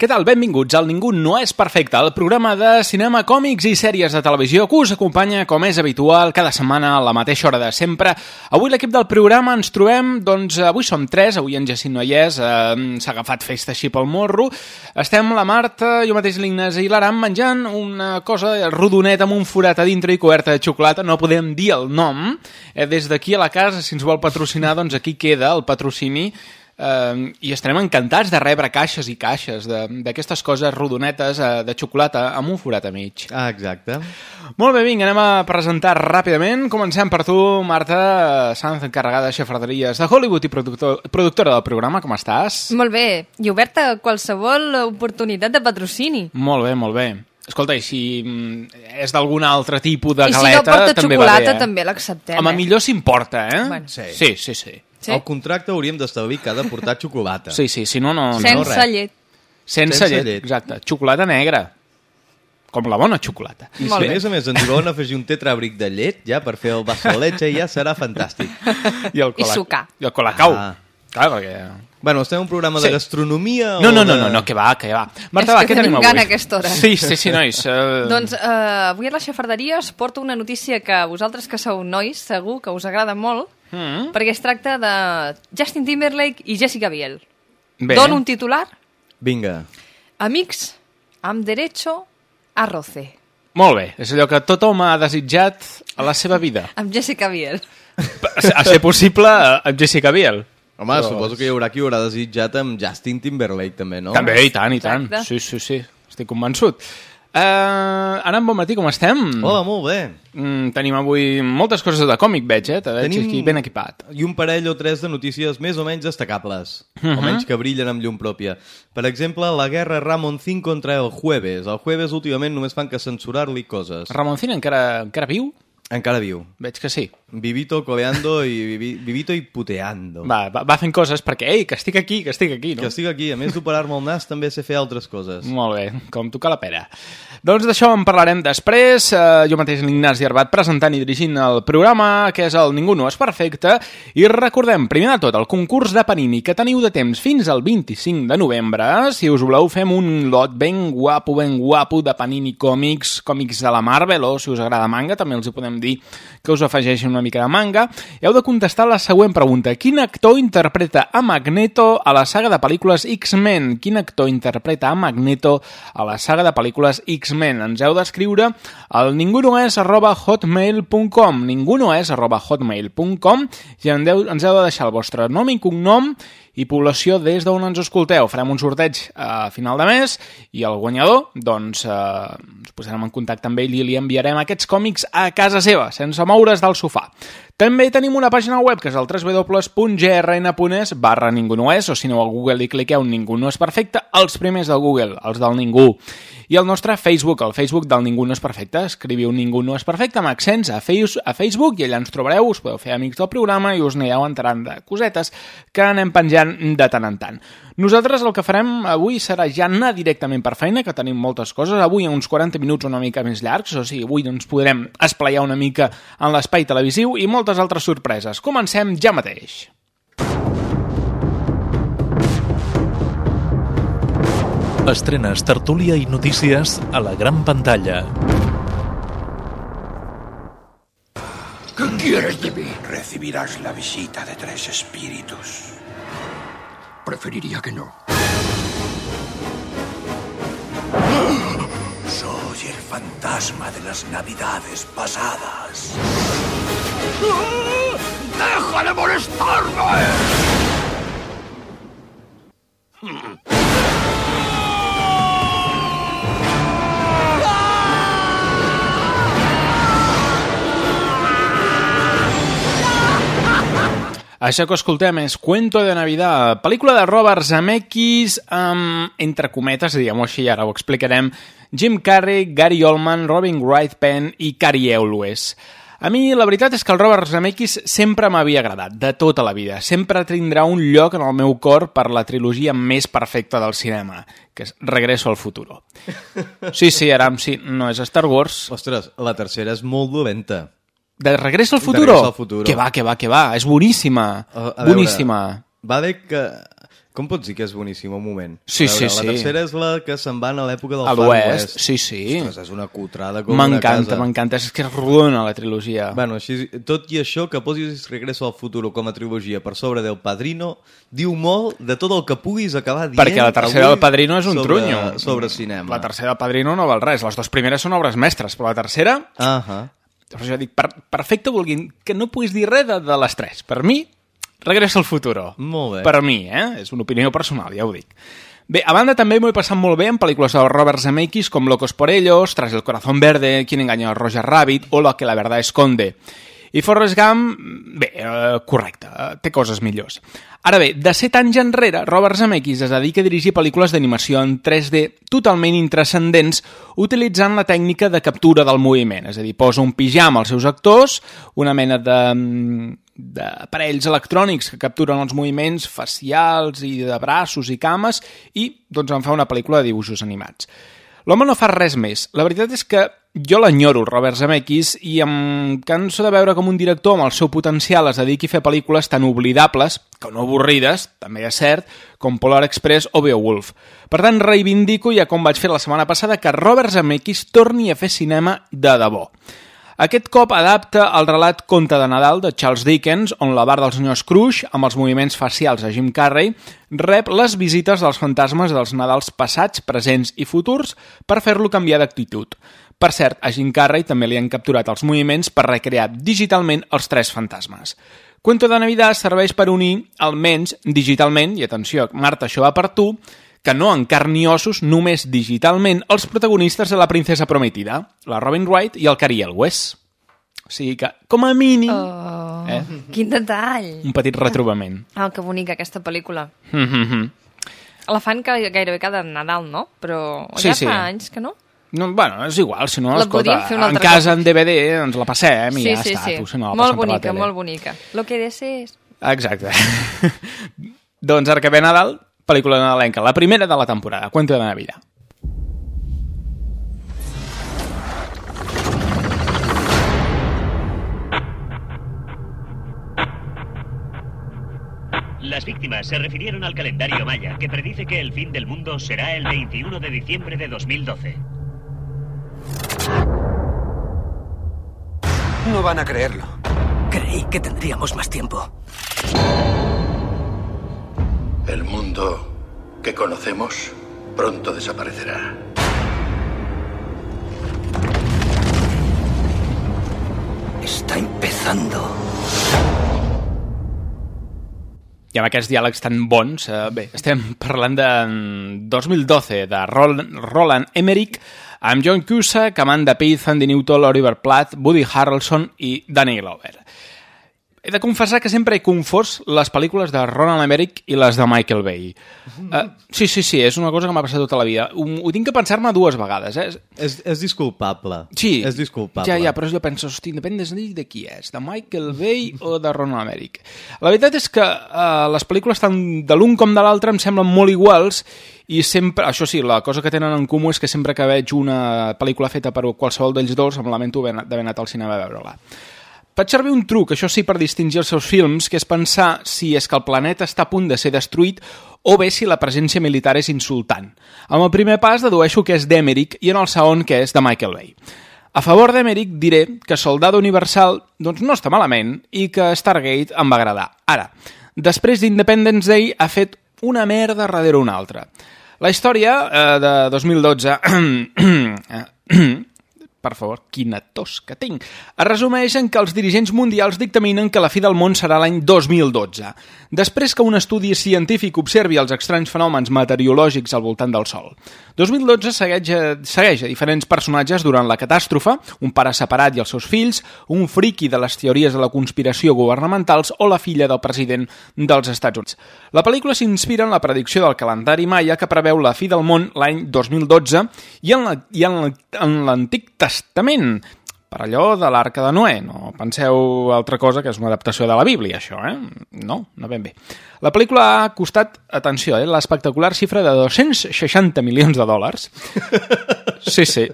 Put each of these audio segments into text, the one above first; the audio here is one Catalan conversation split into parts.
Què tal? Benvinguts al Ningú no és perfecte, el programa de cinema, còmics i sèries de televisió que us acompanya, com és habitual, cada setmana a la mateixa hora de sempre. Avui l'equip del programa ens trobem, doncs avui som tres, avui en Jacint no hi és, eh, s'ha agafat festa així pel morro. Estem la Marta, jo mateix l'Ignasi i l'Aram menjant una cosa rodoneta amb un forat a dintre i coberta de xocolata, no podem dir el nom. Eh, des d'aquí a la casa, si ens vol patrocinar, doncs aquí queda el patrocini eh, i estarem encantats de rebre caixes i caixes d'aquestes coses rodonetes eh, de xocolata amb un forat a mig. Ah, exacte. Molt bé, vinga, anem a presentar ràpidament. Comencem per tu, Marta Sanz, encarregada de xafarderies de Hollywood i productor, productora del programa. Com estàs? Molt bé, i oberta a qualsevol oportunitat de patrocini. Molt bé, molt bé. Escolta, i si mm, és d'algun altre tipus de I galeta, si no porta també xocolata, va bé, eh? també l'acceptem. Home, eh? millor s'importa, eh? Bueno. Sí. Sí, sí, sí. Sí? Al contracte hauríem d'establir que ha de portar xocolata. Sí, sí, si no, no... no, Sense res. llet. Sense, Sense llet, llet. exacte. Xocolata negra. Com la bona xocolata. I si a més a més ens volen afegir un tetrabric de llet, ja per fer el vas de leche, ja serà fantàstic. I, el I sucar. I el colacau. Ah. Clar, perquè... Bueno, estem en un programa Sí. de gastronomia No, o no, no, de... no, no, que va, que va. Marta, va, que què tenim avui? gana a aquesta hora. Sí, sí, sí, nois. Uh... Doncs eh, avui a les xafarderies porto una notícia que vosaltres que sou nois segur que us agrada molt, Mm. perquè es tracta de Justin Timberlake i Jessica Biel. Bé. Dono un titular. Vinga. Amics amb derecho a roce. Molt bé, és allò que tot home ha desitjat a la seva vida. Amb Jessica Biel. A ser possible, eh, amb Jessica Biel. Home, Però... suposo que hi haurà qui haurà desitjat amb Justin Timberlake, també, no? També, i tant, i tant. Exacte. Sí, sí, sí, estic convençut. Uh, Anna, bon matí, com estem? Hola, molt bé. Mm, tenim avui moltes coses de còmic, veig, eh? Te veig Tenim- aquí ben equipat. I un parell o tres de notícies més o menys destacables, uh Mhm. -huh. o menys que brillen amb llum pròpia. Per exemple, la guerra Ramoncín contra el Jueves. El Jueves últimament només fan que censurar-li coses. Ramoncín encara, encara viu? Encara viu. Veig que sí. Vivito coleando i vivi, vivito i puteando. Va, va, va fent coses perquè, ei, que estic aquí, que estic aquí, no? Que estic aquí, a més d'operar-me el nas, també sé fer altres coses. Molt bé, com tocar la pera. Doncs d'això en parlarem després. Eh, jo mateix, l'Ignasi Arbat, presentant i dirigint el programa, que és el Ningú no és perfecte. I recordem, primer de tot, el concurs de Panini, que teniu de temps fins al 25 de novembre. Si us voleu, fem un lot ben guapo, ben guapo de Panini còmics, còmics de la Marvel, o si us agrada manga, també els hi podem dir que us afegeixin una mica de manga. I heu de contestar la següent pregunta. Quin actor interpreta a Magneto a la saga de pel·lícules X-Men? Quin actor interpreta a Magneto a la saga de pel·lícules X-Men? Ens heu d'escriure al ningunoes arroba hotmail.com ningunoes arroba hotmail.com i ens heu de deixar el vostre nom i cognom i població des d'on ens escolteu. Farem un sorteig a final de mes i el guanyador, doncs, eh, ens posarem en contacte amb ell i li enviarem aquests còmics a casa seva, sense moure's del sofà. També tenim una pàgina web que és el www.grn.es barra ningú no és, o si no al Google i cliqueu Ningú no és perfecte, els primers del Google, els del Ningú. I el nostre Facebook, el Facebook del Ningú no és perfecte. Escriviu Ningú no és perfecte amb accents a, a Facebook i allà ens trobareu, us podeu fer amics del programa i us anireu enterant de cosetes que anem penjant de tant en tant. Nosaltres el que farem avui serà ja anar directament per feina, que tenim moltes coses. Avui uns 40 minuts una mica més llargs, o sigui, avui ens podrem esplayar una mica en l'espai televisiu i moltes altres sorpreses. Comencem ja mateix. Estrenes, tertúlia i notícies a la gran pantalla. ¿Qué quieres de mí? Recibirás la visita de tres espíritus. Preferiría que no. Soy el fantasma de las navidades pasadas. ¡Deja de molestarme! Això que escoltem és Cuento de Navidad, pel·lícula de Robert Zemeckis, amb, entre cometes, diguem-ho així, ara ho explicarem, Jim Carrey, Gary Oldman, Robin Wright Penn i Cary Elwes. A mi la veritat és que el Robert Zemeckis sempre m'havia agradat, de tota la vida. Sempre tindrà un lloc en el meu cor per la trilogia més perfecta del cinema, que és Regreso al futuro. Sí, sí, Aram, sí, no és Star Wars. Ostres, la tercera és molt dolenta. De Regreso al De futuro? Regreso al futuro. Que va, que va, que va, és boníssima. A, a veure, boníssima. Va bé que... Com pots dir que és boníssim un moment? Sí, veure, sí, La sí. tercera és la que se'n van a l'època del A Far West. sí, sí. Ostres, és una cutrada com una M'encanta, casa. m'encanta. És que és rodona la trilogia. Bueno, així, tot i això, que posis Regreso al futuro com a trilogia per sobre del Padrino, diu molt de tot el que puguis acabar dient Perquè la tercera del Padrino és un sobre, trunyo. Sobre cinema. La tercera del Padrino no val res. Les dues primeres són obres mestres, però la tercera... Uh -huh. Per això dic, per, perfecte vulguin que no puguis dir res de, de les tres. Per mi, Regreso al futuro. Molt bé. Per mi, eh? És una opinió personal, ja ho dic. Bé, a banda també m'ho he passat molt bé en pel·lícules de Robert Zemeckis com Locos por ellos, Tras el corazón verde, Quien engañó a Roger Rabbit o Lo que la verdad esconde. I Forrest Gump, bé, eh, correcte, eh, té coses millors. Ara bé, de set anys enrere, Robert Zemeckis es dedica a dirigir pel·lícules d'animació en 3D totalment intrascendents utilitzant la tècnica de captura del moviment, és a dir, posa un pijama als seus actors, una mena de, mm, d'aparells electrònics que capturen els moviments facials i de braços i cames i doncs en fa una pel·lícula de dibuixos animats. L'home no fa res més. La veritat és que jo l'enyoro, Robert Zemeckis, i em canso de veure com un director amb el seu potencial es dediqui a fer pel·lícules tan oblidables, que no avorrides, també és cert, com Polar Express o Beowulf. Per tant, reivindico, ja com vaig fer la setmana passada, que Robert Zemeckis torni a fer cinema de debò. Aquest cop adapta el relat Conte de Nadal de Charles Dickens, on la bar del senyor Scrooge, amb els moviments facials de Jim Carrey, rep les visites dels fantasmes dels Nadals passats, presents i futurs per fer-lo canviar d'actitud. Per cert, a Jim Carrey també li han capturat els moviments per recrear digitalment els tres fantasmes. Cuento de Navidad serveix per unir, almenys digitalment, i atenció, Marta, això va per tu, que no en carn ni ossos, només digitalment, els protagonistes de La princesa prometida, la Robin Wright i el Cary Elwes. O sigui que, com a mínim, Oh, Eh? quin detall! un petit retrobament. Ah, que bonica aquesta pel·lícula. Mm -hmm. La fan ca- gairebé cada Nadal, no? Però Sí, ja sí. fa anys que no? No, bueno, és igual, si no, La escolta, en casa cop. en DVD ens la passem i sí, ja sí, està. sí. Tu, si no, molt bonica, molt bonica. Lo que desees. Exacte. doncs ara que ve Nadal, pel·lícula nadalenca, la primera de la temporada, Cuento de Navidad. Las víctimas se refirieron al calendario maya, que predice que el fin del mundo será el 21 de diciembre de 2012. No van a creerlo. Creí que tendríamos más tiempo. El mundo que conocemos pronto desaparecerá. Está empezando. I amb aquests diàlegs tan bons, eh, bé, estem parlant de mm, 2012, de Roland, Roland Emmerich, amb John Cusack, Amanda Peet, Andy Newton, Oliver Platt, Woody Harrelson i Danny Glover. He de confessar que sempre he confós les pel·lícules de Roland Emmerich i les de Michael Bay. Uh, sí, sí, sí, és una cosa que m'ha passat tota la vida. Ho, ho tinc que pensar-me dues vegades, eh? És, és disculpable. Sí. És disculpable. Ja, ja, però jo penso, hosti, depèn de, qui és, de Michael Bay o de Ronald Emmerich. La veritat és que uh, les pel·lícules tant de l'un com de l'altre em semblen molt iguals i sempre, això sí, la cosa que tenen en comú és que sempre que veig una pel·lícula feta per qualsevol d'ells dos em lamento d'haver anat al cinema a veure-la. Faig servir un truc, això sí, per distingir els seus films, que és pensar si és que el planeta està a punt de ser destruït o bé si la presència militar és insultant. Amb el primer pas dedueixo que és d'Emerick i en el segon que és de Michael Bay. A favor d'Emerick diré que Soldado Universal doncs, no està malament i que Stargate em va agradar. Ara, després d'Independence Day ha fet una merda darrere una altra. La història eh, de 2012... per favor, quina tos que tinc. Es resumeix en que els dirigents mundials dictaminen que la fi del món serà l'any 2012, després que un estudi científic observi els estranys fenòmens meteorològics al voltant del Sol. 2012 segueix, segueix a diferents personatges durant la catàstrofe, un pare separat i els seus fills, un friqui de les teories de la conspiració governamentals o la filla del president dels Estats Units. La pel·lícula s'inspira en la predicció del calendari maia que preveu la fi del món l'any 2012 i en l'antic Testament, per allò de l'arca de Noé. No penseu altra cosa que és una adaptació de la Bíblia, això, eh? No, no ben bé. La pel·lícula ha costat, atenció, eh, l'espectacular xifra de 260 milions de dòlars. Sí, sí.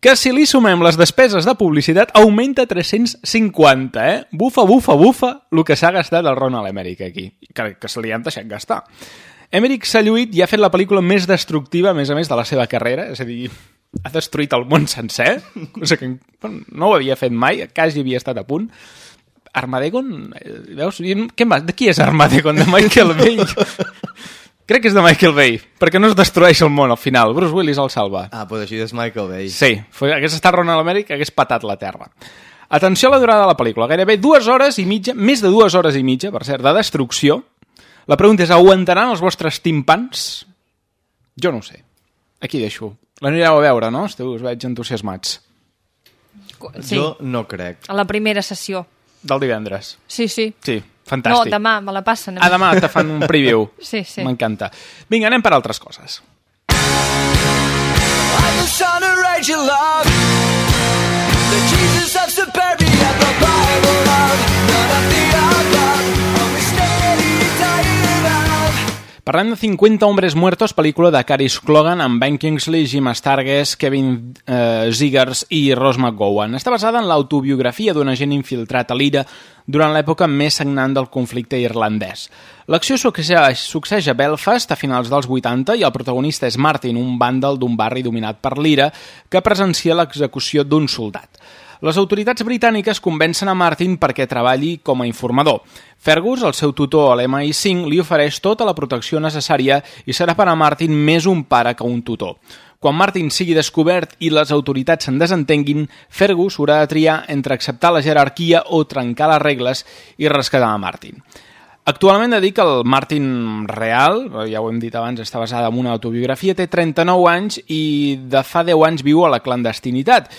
Que si li sumem les despeses de publicitat, augmenta 350, eh? Bufa, bufa, bufa, el que s'ha gastat el Ronald Emmerich aquí. Que, que se li han deixat gastar. Emmerich s'ha lluït i ha fet la pel·lícula més destructiva, a més a més, de la seva carrera, és a dir, ha destruït el món sencer, cosa que no ho havia fet mai, quasi havia estat a punt. Armadegon, eh, veus? Què va? De qui és Armadegon? De Michael Bay? Crec que és de Michael Bay, perquè no es destrueix el món al final. Bruce Willis el salva. Ah, pues així és Michael Bay. Sí, hagués estat Ronald Emmerich, hagués patat la Terra. Atenció a la durada de la pel·lícula. Gairebé dues hores i mitja, més de dues hores i mitja, per cert, de destrucció. La pregunta és, aguantaran els vostres timpans? Jo no sé. Aquí deixo. L'anireu a veure, no? Esteu, us veig entusiasmats. Sí. Jo no crec. A la primera sessió. Del divendres. Sí, sí. Sí, fantàstic. No, demà me la passen. Ah, demà te fan un preview. Sí, sí. M'encanta. Vinga, anem per altres coses. I'm the son of Rachel Love, the Jesus of the Bible love, Parlem de 50 hombres muertos, pel·lícula de Caris Clogan amb Ben Kingsley, Jim Stargess, Kevin eh, Ziegers i Ross McGowan. Està basada en l'autobiografia d'un agent infiltrat a l'Ira durant l'època més sagnant del conflicte irlandès. L'acció succeeix a Belfast a finals dels 80 i el protagonista és Martin, un vàndal d'un barri dominat per l'Ira que presencia l'execució d'un soldat. Les autoritats britàniques convencen a Martin perquè treballi com a informador. Fergus, el seu tutor a l'MI5, li ofereix tota la protecció necessària i serà per a Martin més un pare que un tutor. Quan Martin sigui descobert i les autoritats se'n desentenguin, Fergus haurà de triar entre acceptar la jerarquia o trencar les regles i rescatar a Martin. Actualment de dir que el Martin real, ja ho hem dit abans, està basada en una autobiografia, té 39 anys i de fa 10 anys viu a la clandestinitat.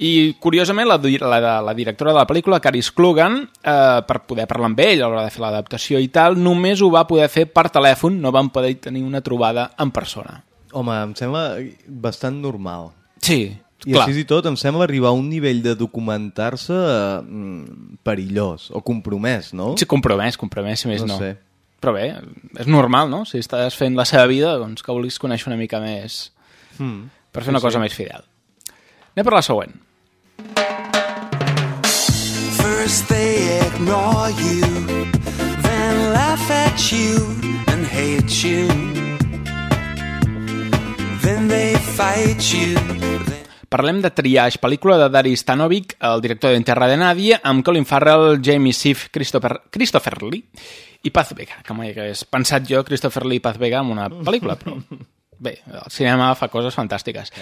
I, curiosament, la, la, la directora de la pel·lícula, Caris Clugan, eh, per poder parlar amb ell a l'hora de fer l'adaptació i tal, només ho va poder fer per telèfon, no van poder tenir una trobada en persona. Home, em sembla bastant normal. Sí, I clar. així i tot em sembla arribar a un nivell de documentar-se eh, perillós o compromès, no? Sí, compromès, compromès, si més no. No sé. Però bé, és normal, no? Si estàs fent la seva vida, doncs que vulguis conèixer una mica més Hmm. per fer Sí, una cosa sí. més fidel. Anem per la següent. Ignore you, then laugh at you and hate you. Then they fight you. Parlem de Triage, pel·lícula de Dari Stanovic, el director d'En Terra de Nadie, amb Colin Farrell, Jamie Siff, Christopher, Christopher Lee i Paz Vega, que mai hagués pensat jo Christopher Lee i Paz Vega en una pel·lícula, però bé, el cinema fa coses fantàstiques.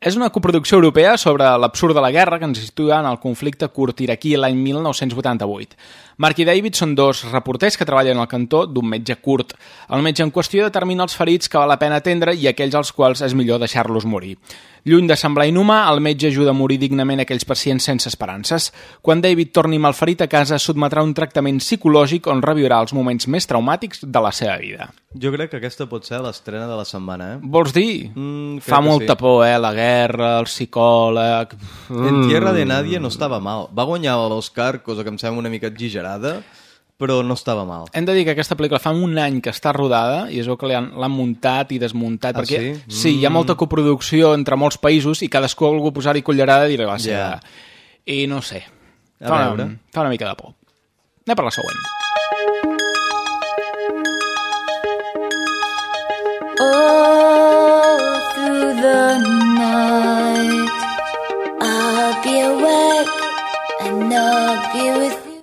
És una coproducció europea sobre l'absurd de la guerra que ens situa en el conflicte curt iraquí l'any 1988. Mark i David són dos reporters que treballen al cantó d'un metge curt. El metge en qüestió determina els ferits que val la pena atendre i aquells als quals és millor deixar-los morir. Lluny de semblar inhumà, el metge ajuda a morir dignament aquells pacients sense esperances. Quan David torni malferit a casa, sotmetrà un tractament psicològic on reviurà els moments més traumàtics de la seva vida. Jo crec que aquesta pot ser l'estrena de la setmana, eh? Vols dir? Mm, Fa molta sí. por, eh? La guerra, el psicòleg... En Tierra de Mm. Nadie no estava mal. Va guanyar l'Oscar, cosa que em sembla una mica exagerada, però no estava mal. Hem de dir que aquesta pel·lícula fa un any que està rodada i es veu que l'han muntat i desmuntat Ah, perquè sí? sí, hi ha molta coproducció entre molts països i cadascú ha volgut posar-hi cullerada i dir la seva. Ja. I no sé. A Fa una, veure. fa una mica de por. Anem per la següent. All through the night,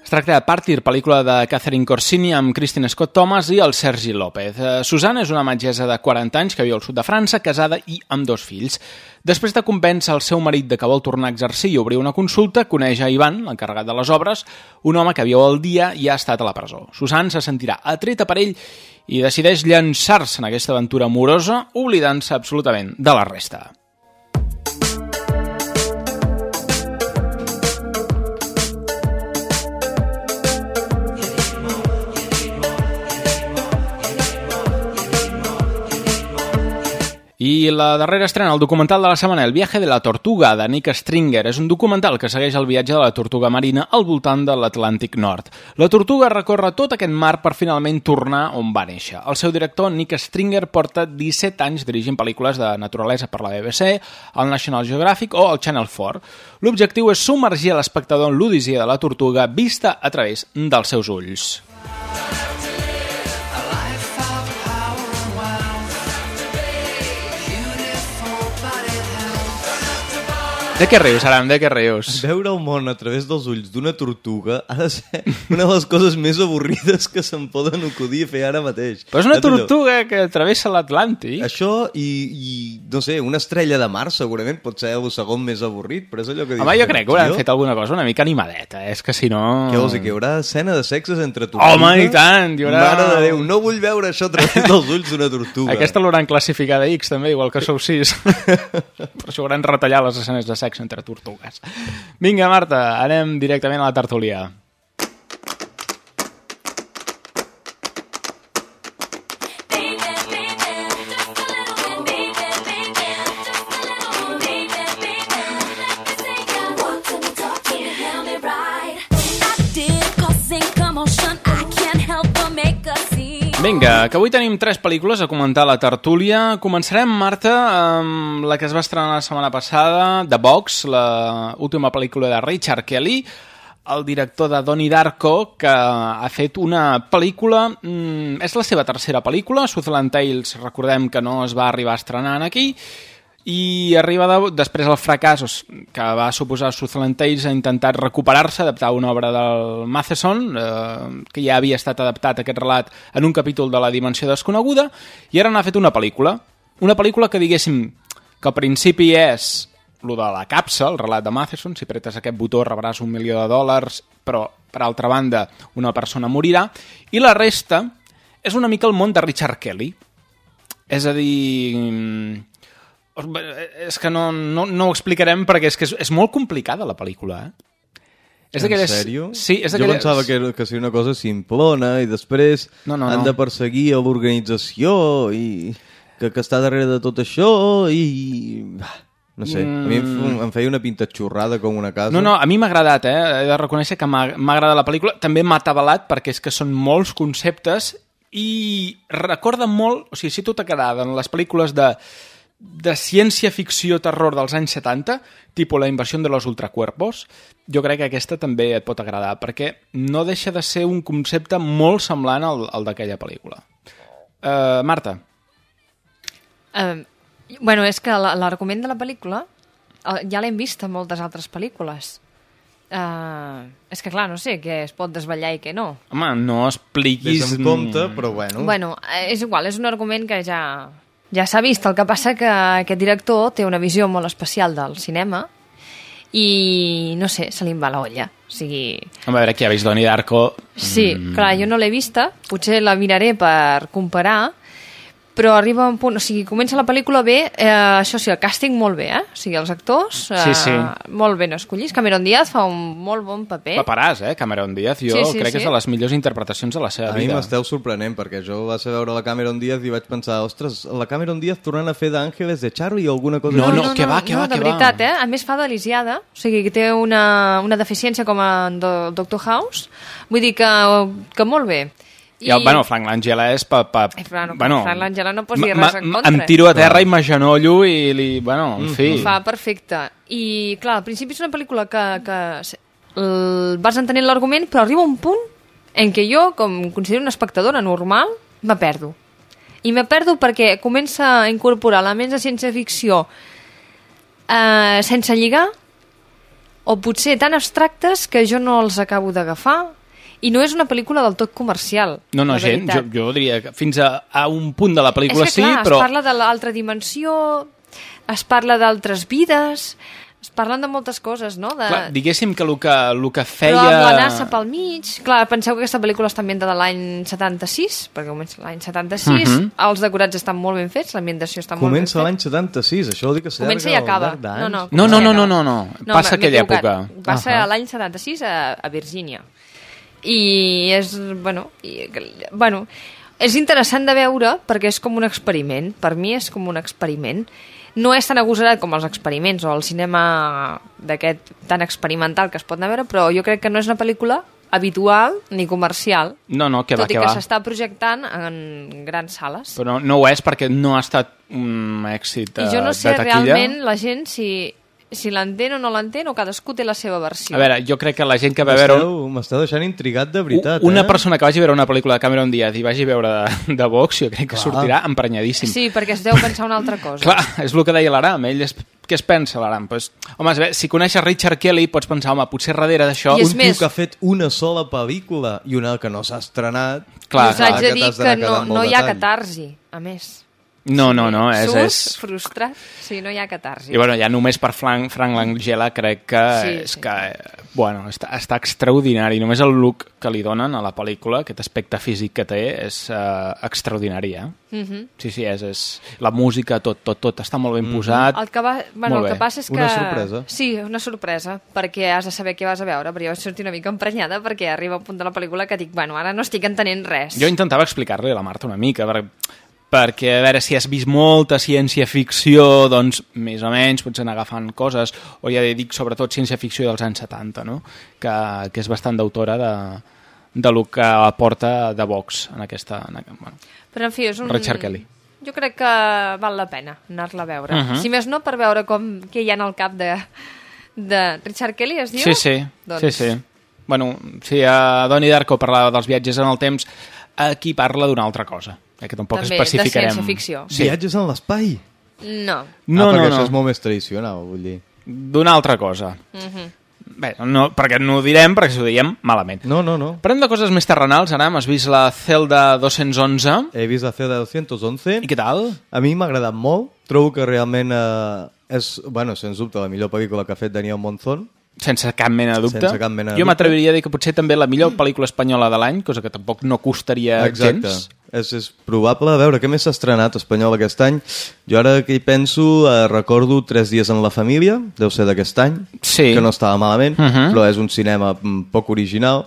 Es tracta de Partir, pel·lícula de Catherine Corsini amb Christine Scott Thomas i el Sergi López. Eh, Susanna és una metgessa de 40 anys que viu al sud de França, casada i amb dos fills. Després de convèncer el seu marit de que vol tornar a exercir i obrir una consulta, coneix a Ivan, l'encarregat de les obres, un home que viu al dia i ha estat a la presó. Susan se sentirà atreta per ell i decideix llançar-se en aquesta aventura amorosa, oblidant-se absolutament de la resta. I la darrera estrena, el documental de la setmana, El viaje de la tortuga, de Nick Stringer. És un documental que segueix el viatge de la tortuga marina al voltant de l'Atlàntic Nord. La tortuga recorre tot aquest mar per finalment tornar on va néixer. El seu director, Nick Stringer, porta 17 anys dirigint pel·lícules de naturalesa per la BBC, el National Geographic o el Channel 4. L'objectiu és submergir l'espectador en l'odissea de la tortuga vista a través dels seus ulls. De què rius, Aram? De què rius? Veure el món a través dels ulls d'una tortuga ha de ser una de les coses més avorrides que se'm poden acudir a fer ara mateix. Però és una tortuga que travessa l'Atlàntic. Això i, i, no sé, una estrella de mar segurament pot ser el segon més avorrit, però és allò que dius... Home, jo crec que hauran "Tio, fet alguna cosa una mica animadeta, eh? és que si no... Què vols dir, que hi haurà escena de sexes entre tortugues? Home, i tant, hi haurà- Mare de Déu, no vull veure això a través dels ulls d'una tortuga. Aquesta l'hauran classificada X també, igual que sou 6. per això hauran retallat les escenes de sexe entre tortugues. Vinga, Marta, anem directament a la tertúlia. Vinga, que avui tenim tres pel·lícules a comentar a la tertúlia. Començarem, Marta, amb la que es va estrenar la setmana passada, The Box, la última pel·lícula de Richard Kelly, el director de Donnie Darko, que ha fet una pel·lícula... Mm, és la seva tercera pel·lícula, Southland Tales, recordem que no es va arribar a estrenar aquí, arriba de, després del fracàs que va suposar Southland Tales ha intentat recuperar-se, adaptar una obra del Matheson, eh, que ja havia estat adaptat aquest relat en un capítol de la Dimensió Desconeguda, i ara n'ha fet una pel·lícula. Una pel·lícula que diguéssim que al principi és lo de la capsa, el relat de Matheson, si pretes aquest botó rebràs un milió de dòlars, però per altra banda una persona morirà, i la resta és una mica el món de Richard Kelly. És a dir... mm, és que no, no, no ho explicarem perquè és que és, és molt complicada la pel·lícula, eh? És En sèrio? Sí, és Jo pensava que, era- que seria una cosa simplona i després No, no, han no. de perseguir l'organització i que, que està darrere de tot això i... No sé, a mi em, Mm. em feia una pinta xorrada com una casa. No, no, a mi m'ha agradat, eh? He de reconèixer que m'ha agradat la pel·lícula. També m'ha atabalat perquè és que són molts conceptes i recorda molt... O sigui, si tu t'agraden les pel·lícules de, de ciència-ficció terror dels anys 70, tipus La invasió de los ultracuerpos, jo crec que aquesta també et pot agradar, perquè no deixa de ser un concepte molt semblant al, al d'aquella pel·lícula. Uh, Marta, Eh, bueno, és que la- l'argument de la pel·lícula eh, ja l'hem vist en moltes altres pel·lícules. Uh, és que, clar, no sé què es pot desvetllar i què no. home, no expliquis... Ves amb compte, però bueno. Bueno, és igual, és un argument que ja, ja s'ha vist. El que passa que aquest director té una visió molt especial del cinema i, no sé, se li va la olla. O sigui, A veure, qui ha vist Donnie Darko... Sí, mm. clar, jo no l'he vista, potser la miraré per comparar, però arriba un punt... O sigui, comença la pel·lícula bé, eh, això sí, el càsting molt bé, eh? O sigui, els actors eh, Sí, sí. molt ben escollits. Cameron Diaz fa un molt bon paper. Paperàs, eh? Cameron Diaz, jo Sí, sí, crec que sí. és de les millors interpretacions de la seva A mi vida. m'esteu sorprenent, perquè jo vaig a veure la Cameron Diaz i vaig pensar, ostres, la Cameron Diaz tornant a fer d'Àngeles de Charlie o alguna cosa No, així. no, que va, que no, va, de que va. veritat, eh? A més fa de lisiada, o sigui, que té una, una deficiència com a do, Doctor House. Vull dir que, que molt bé. I, el, bueno, Frank Langella és pa... pa Eh, Fran, bueno, Frank Langella no pots dir ma- res en ma- contra. Em tiro a terra i m'agenollo i li... Bueno, en fi... Ho fa perfecte. I, clar, al principi és una pel·lícula que, que el, vas entenent l'argument, però arriba un punt en què jo, com considero una espectadora normal, me perdo. I me perdo perquè comença a incorporar elements de ciència-ficció eh, sense lligar o potser tan abstractes que jo no els acabo d'agafar I no és una pel·lícula del tot comercial. No, no, gent, jo, jo diria que fins a, a un punt de la pel·lícula és que, clar, sí, però... es parla de l'altra dimensió, es parla d'altres vides, es parlen de moltes coses, no? De... Clar, diguéssim que el que, el que feia... Però amb la NASA pel mig... Clar, penseu que aquesta pel·lícula està ambientada l'any 76, perquè comença l'any 76, Mhm. els decorats estan molt ben fets, l'ambientació està molt ben Comença l'any 76, això vol dir que s'allarga Comença i acaba. al llarg d'anys. No, no, No, no, comença no, no, no, no. Passa aquella època. Passa Ahà. l'any 76 a, a Virgínia. I és, bueno, i, bueno, és interessant de veure perquè és com un experiment. Per mi és com un experiment. No és tan agosarat com els experiments o el cinema d'aquest tan experimental que es pot anar a veure, però jo crec que no és una pel·lícula habitual ni comercial, No, no, que va, tot i que que va. s'està projectant en grans sales. Però no, no ho és perquè no ha estat un èxit I jo no eh, sé de taquilla. realment la gent si, si l'entén o no l'entén o cadascú té la seva versió. A veure, jo crec que la gent que va veure... M'esteu deixant intrigat de veritat, una eh? persona que vagi a veure una pel·lícula de Cameron Diaz i vagi a veure de, de Vox, jo crec que Clar. sortirà emprenyadíssim. Sí, perquè es deu pensar una altra cosa. Clar, és el que deia l'Aram, ell és... Què es pensa, l'Aram? Pues, home, ve- si coneixes Richard Kelly, pots pensar, home, potser darrere d'això... un tio que ha fet una sola pel·lícula i una que no s'ha estrenat... Clar, I us haig de dir que d'anar no, no hi ha catarsi, a més. No, no, no, és... Surts és... frustrat, sí, no hi ha catarsi. I bueno, ja només per Frank, Frank Langella crec que Sí, és sí. que, bueno, està, està extraordinari. Només el look que li donen a la pel·lícula, aquest aspecte físic que té, és uh, extraordinari, eh? Mhm. Sí, sí, és, és... La música, tot, tot, tot, està molt ben posat. El que, va, bueno, Molt el que passa és que... Una sorpresa. Sí, una sorpresa, perquè has de saber què vas a veure, però jo vaig sortir una mica emprenyada perquè arriba un punt de la pel·lícula que dic, bueno, ara no estic entenent res. Jo intentava explicar-li a la Marta una mica, per, perquè a veure si has vist molta ciència-ficció, doncs més o menys pots anar agafant coses, o ja dic sobretot ciència-ficció dels anys 70, no? que, que és bastant d'autora de, de lo que aporta de Vox en aquesta... En, bueno, Però, en fi, és un... Richard Kelly. Jo crec que val la pena anar-la a veure. Mhm. Si més no, per veure com, què hi ha en el cap de, de Richard Kelly, es diu? Sí, sí, Doncs, sí, sí. Bueno, si a Donnie Darko parlava dels viatges en el temps, aquí parla d'una altra cosa, eh, que tampoc També, de especificarem. ciència-ficció. Sí. Viatges en l'espai? No. No, ah, perquè no, això no. és molt més tradicional, vull dir. D'una altra cosa. Mhm. Bé, no, perquè no ho direm, perquè si ho diem, malament. No, no, no. Parlem de coses més terrenals, ara has vist la Zelda 211. He vist la Zelda 211. I què tal? A mi m'ha agradat molt. Trobo que realment eh, és, bueno, sens dubte, la millor pel·lícula que ha fet Daniel Monzón. Sense cap mena de dubte. Sense cap mena de jo m'atreviria a dir que potser també la millor pel·lícula espanyola de l'any, cosa que tampoc no costaria Exacte. gens. És, és probable. A veure, què més s'ha estrenat espanyol aquest any? Jo ara que hi penso, eh, recordo Tres dies en la família, deu ser d'aquest any, Sí. que no estava malament, Mhm. però és un cinema mm, poc original.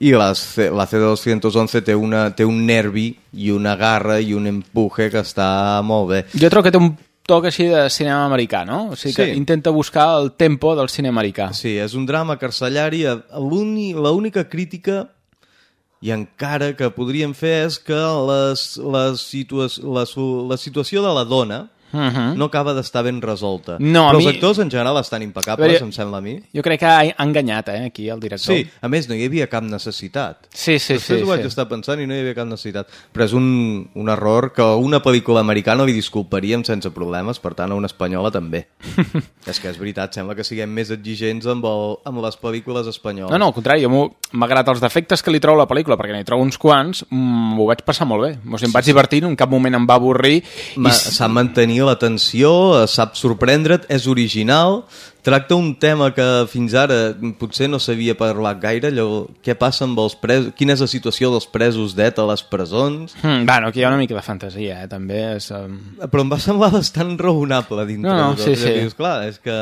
I la, la C211 té, una, té un nervi i una garra i un empuje que està molt bé. Jo trobo que té un toc així de cinema americà, no? O sigui que Sí. intenta buscar el tempo del cinema americà. Sí, és un drama carcellari. L'única crítica i encara que podríem fer és que les, les situa la, la situació de la dona Mhm. no acaba d'estar ben resolta. No, Però els mi- actors en general estan impecables, veure, em sembla a mi. Jo crec que ha enganyat, eh, aquí, el director. Sí, a més no hi havia cap necessitat. Sí, sí, Després sí, ho vaig sí. estar pensant i no hi havia cap necessitat. Però és un, un error que una pel·lícula americana li disculparíem sense problemes, per tant a una espanyola també. és que és veritat, sembla que siguem més exigents amb, el, amb les pel·lícules espanyoles. No, no, al contrari, jo malgrat els defectes que li trobo a la pel·lícula, perquè n'hi trobo uns quants, mm, m'ho vaig passar molt bé. O sigui, em vaig divertir, en cap moment em va avorrir. I... sap mantenir l'atenció, eh, sap sorprendre't, és original, tracta un tema que fins ara potser no s'havia parlat gaire, allò, què passa amb els presos, quina és la situació dels presos d'ETA a les presons, Mm, bueno, aquí hi ha una mica de fantasia, eh? també és... Um... però em va semblar bastant raonable dintre No, no, sí, sí. Dius, clar, és que...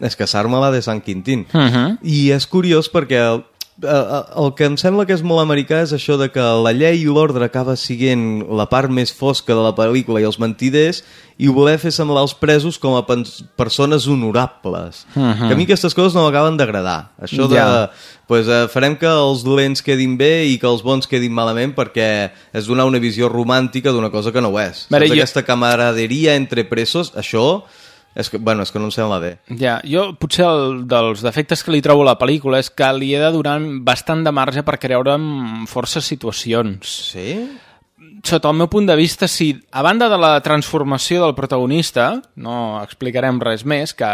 És que s'arma de Sant Quintín. Uh -huh. I és curiós perquè el, el, el que em sembla que és molt americà és això de que la llei i l'ordre acaba siguent la part més fosca de la pel·lícula i els mentiders i voler fer semblar els presos com a persones honorables. Mhm. Que a mi aquestes coses no m'acaben d'agradar. Això de... Ja. Pues, eh, farem que els dolents quedin bé i que els bons quedin malament perquè és donar una visió romàntica d'una cosa que no ho és. Mare, jo- Aquesta camaraderia entre presos, això... És que, bueno, és que no em sembla bé. Ja, jo potser el, dels defectes que li trobo a la pel·lícula és que li he de donar bastant de marge per creure'm forces situacions. Sí? Sota el meu punt de vista, si a banda de la transformació del protagonista, no explicarem res més, que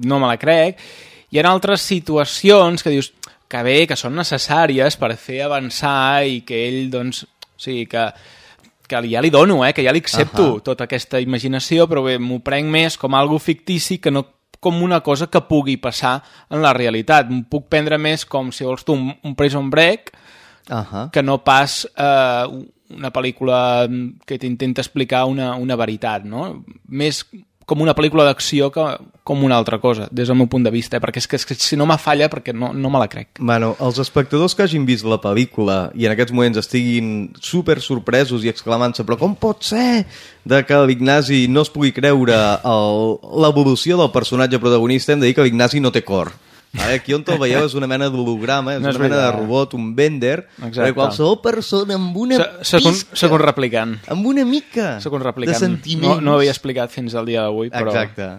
no me la crec, hi ha altres situacions que dius que bé, que són necessàries per fer avançar i que ell, doncs, o sigui, que, que ja li dono, eh, que ja li accepto Ahà. tota aquesta imaginació, però bé, m'ho prenc més com algo fictici que no com una cosa que pugui passar en la realitat. M'ho puc prendre més com, si vols tu, un, un Prison Break, Ahà. que no pas eh, una pel·lícula que t'intenta explicar una, una veritat, no? Més com una pel·lícula d'acció que com una altra cosa, des del meu punt de vista, eh? perquè és que, és que si no me falla, perquè no, no me la crec. Bueno, els espectadors que hagin vist la pel·lícula i en aquests moments estiguin super sorpresos i exclamant-se però com pot ser de que l'Ignasi no es pugui creure l'evolució del personatge protagonista, hem de dir que l'Ignasi no té cor. Vale? Aquí on te'l veieu és una mena d'holograma, és No és una mena de robot, un vender, perquè qualsevol persona amb una Soc un, pisca, soc un replicant. amb una mica un replicant. de sentiments. No, no ho havia explicat fins al dia d'avui, però... Exacte.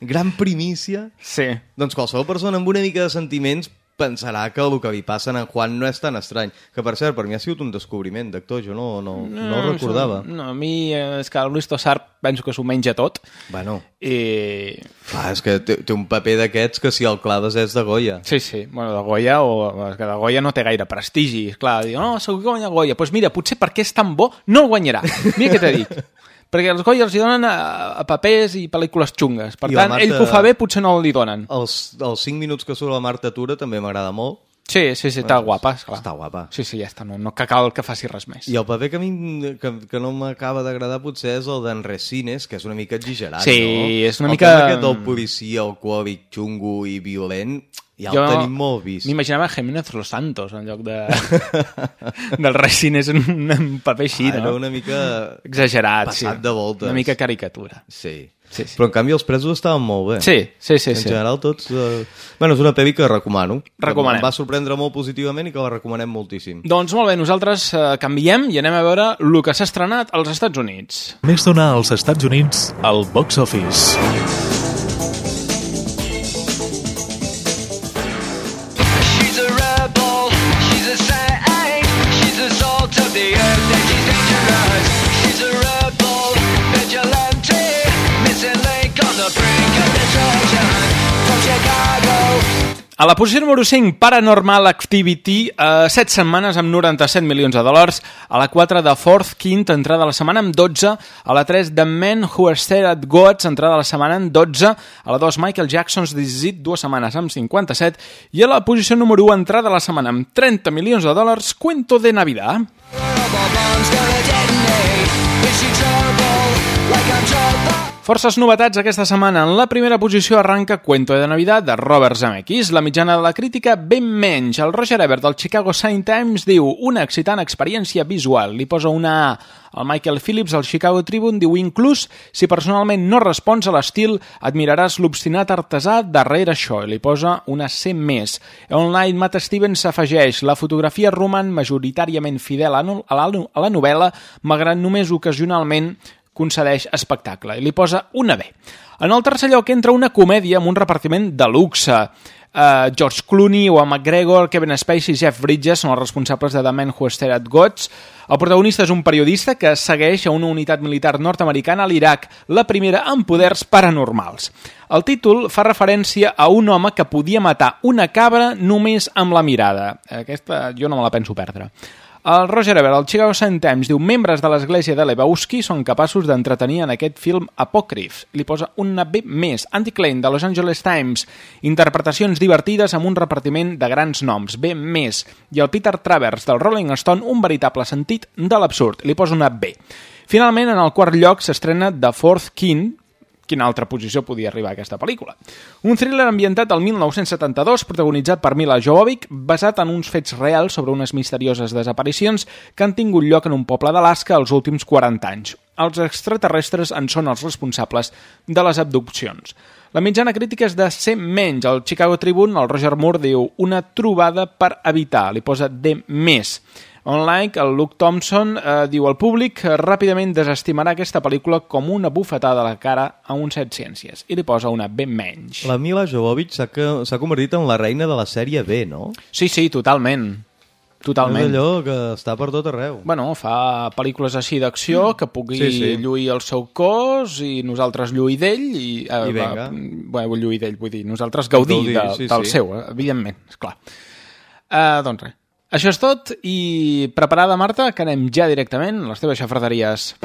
Gran primícia. Sí. Doncs qualsevol persona amb una mica de sentiments pensarà que el que li passa a en Juan no és tan estrany. Que, per cert, per mi ha sigut un descobriment d'actor, jo no, no, no, ho recordava. No, a mi eh, és que el Luis Tossar penso que s'ho menja tot. Bueno, I... clar, és que té, té un paper d'aquests que si el claves és de Goya. Sí, sí, bueno, de Goya, o és que de Goya no té gaire prestigi. Clar, diu, no, segur que guanya Goya. Doncs pues mira, potser perquè és tan bo, no el guanyarà. Mira què t'he dit. perquè els Goya els hi donen a, a papers i pel·lícules xungues. Per I tant, Marta- ell que ho fa bé potser no li donen. Els, els 5 minuts que surt la Marta Tura també m'agrada molt. Sí, sí, sí, està Bueno, guapa, esclar. Està guapa. Sí, sí, ja està, no, no que cal que faci res més. I el paper que, a mi, que, que no m'acaba d'agradar potser és el d'en Resines, que és una mica exagerat, Sí, no? és una el mica- tema aquest del policia alcohòlic, xungo i violent, ja el tenim molt vist. M'imaginava Jiménez Los Santos en lloc de... del Resines en un, un paper així, Ah, no? Era una mica... Exagerat, Passat sí. de voltes. Una mica caricatura. Sí. Sí, sí. Però en canvi els presos estaven molt bé. Sí, sí, sí, En sí. general tots... Eh... Bueno, és una pel·li que recomano. Recomanem. Em va sorprendre molt positivament i que la recomanem moltíssim. Doncs molt bé, nosaltres eh, canviem i anem a veure el que s'ha estrenat als Estats Units. Més donar als Estats Units al box office. A la posició número 5, Paranormal Activity, eh, 7 setmanes amb 97 milions de dòlars. A la 4, The Fourth Kind, entrada a la setmana amb 12. A la 3, The Men Who Stare at Gods, entrada a la setmana amb 12. A la 2, Michael Jackson's This Is It, dues setmanes amb 57. I a la posició número 1, entrada a la setmana amb 30 milions de dòlars, Cuento de Navidad. Like I'm. Forces novetats aquesta setmana. En la primera posició arranca Cuento de Navidad de Robert Zemeckis. La mitjana de la crítica ben menys. El Roger Ebert del Chicago Sun-Times diu una excitant experiència visual. Li posa una A. El Michael Phillips del Chicago Tribune diu inclús si personalment no respons a l'estil admiraràs l'obstinat artesà darrere això i li posa una C més. Online Matt Stevens afegeix la fotografia roman majoritàriament fidel a la novel·la malgrat només ocasionalment concedeix espectacle i li posa una B. En el tercer lloc entra una comèdia amb un repartiment de luxe. Uh, George Clooney, Ewan McGregor, Kevin Spacey i Jeff Bridges són els responsables de The Man Who Stare at Gods. El protagonista és un periodista que segueix a una unitat militar nord-americana a l'Iraq, la primera amb poders paranormals. El títol fa referència a un home que podia matar una cabra només amb la mirada. Aquesta jo no me la penso perdre. El Roger Ebert, al Chicago Sun-Times, diu membres de l'església de Lebowski són capaços d'entretenir en aquest film apòcrif. Li posa una B més. Andy Klein, de Los Angeles Times, interpretacions divertides amb un repartiment de grans noms. B més. I el Peter Travers, del Rolling Stone, un veritable sentit de l'absurd. Li posa una B. Finalment, en el quart lloc s'estrena The Fourth King, quina altra posició podia arribar a aquesta pel·lícula. Un thriller ambientat al 1972, protagonitzat per Mila Jovovich, basat en uns fets reals sobre unes misterioses desaparicions que han tingut lloc en un poble d'Alaska els últims 40 anys. Els extraterrestres en són els responsables de les abduccions. La mitjana crítica és de C menys. El Chicago Tribune, el Roger Moore, diu una trobada per evitar. Li posa D més. Online, el Luke Thompson eh, diu al públic que ràpidament desestimarà aquesta pel·lícula com una bufetada a la cara a un set ciències i li posa una B menys. La Mila Jovovich s'ha convertit en la reina de la sèrie B, no? Sí, sí, totalment. Totalment. És allò que està per tot arreu. Bueno, fa pel·lícules així d'acció que pugui Sí, sí. lluir el seu cos i nosaltres lluir d'ell i, eh, I vinga. va, bueno, lluir d'ell, vull dir, nosaltres gaudir, Gaudir, de, sí, del sí. seu, eh, evidentment, esclar. Uh, doncs res. Això és tot i preparada, Marta, que anem ja directament a les teves xafarderies.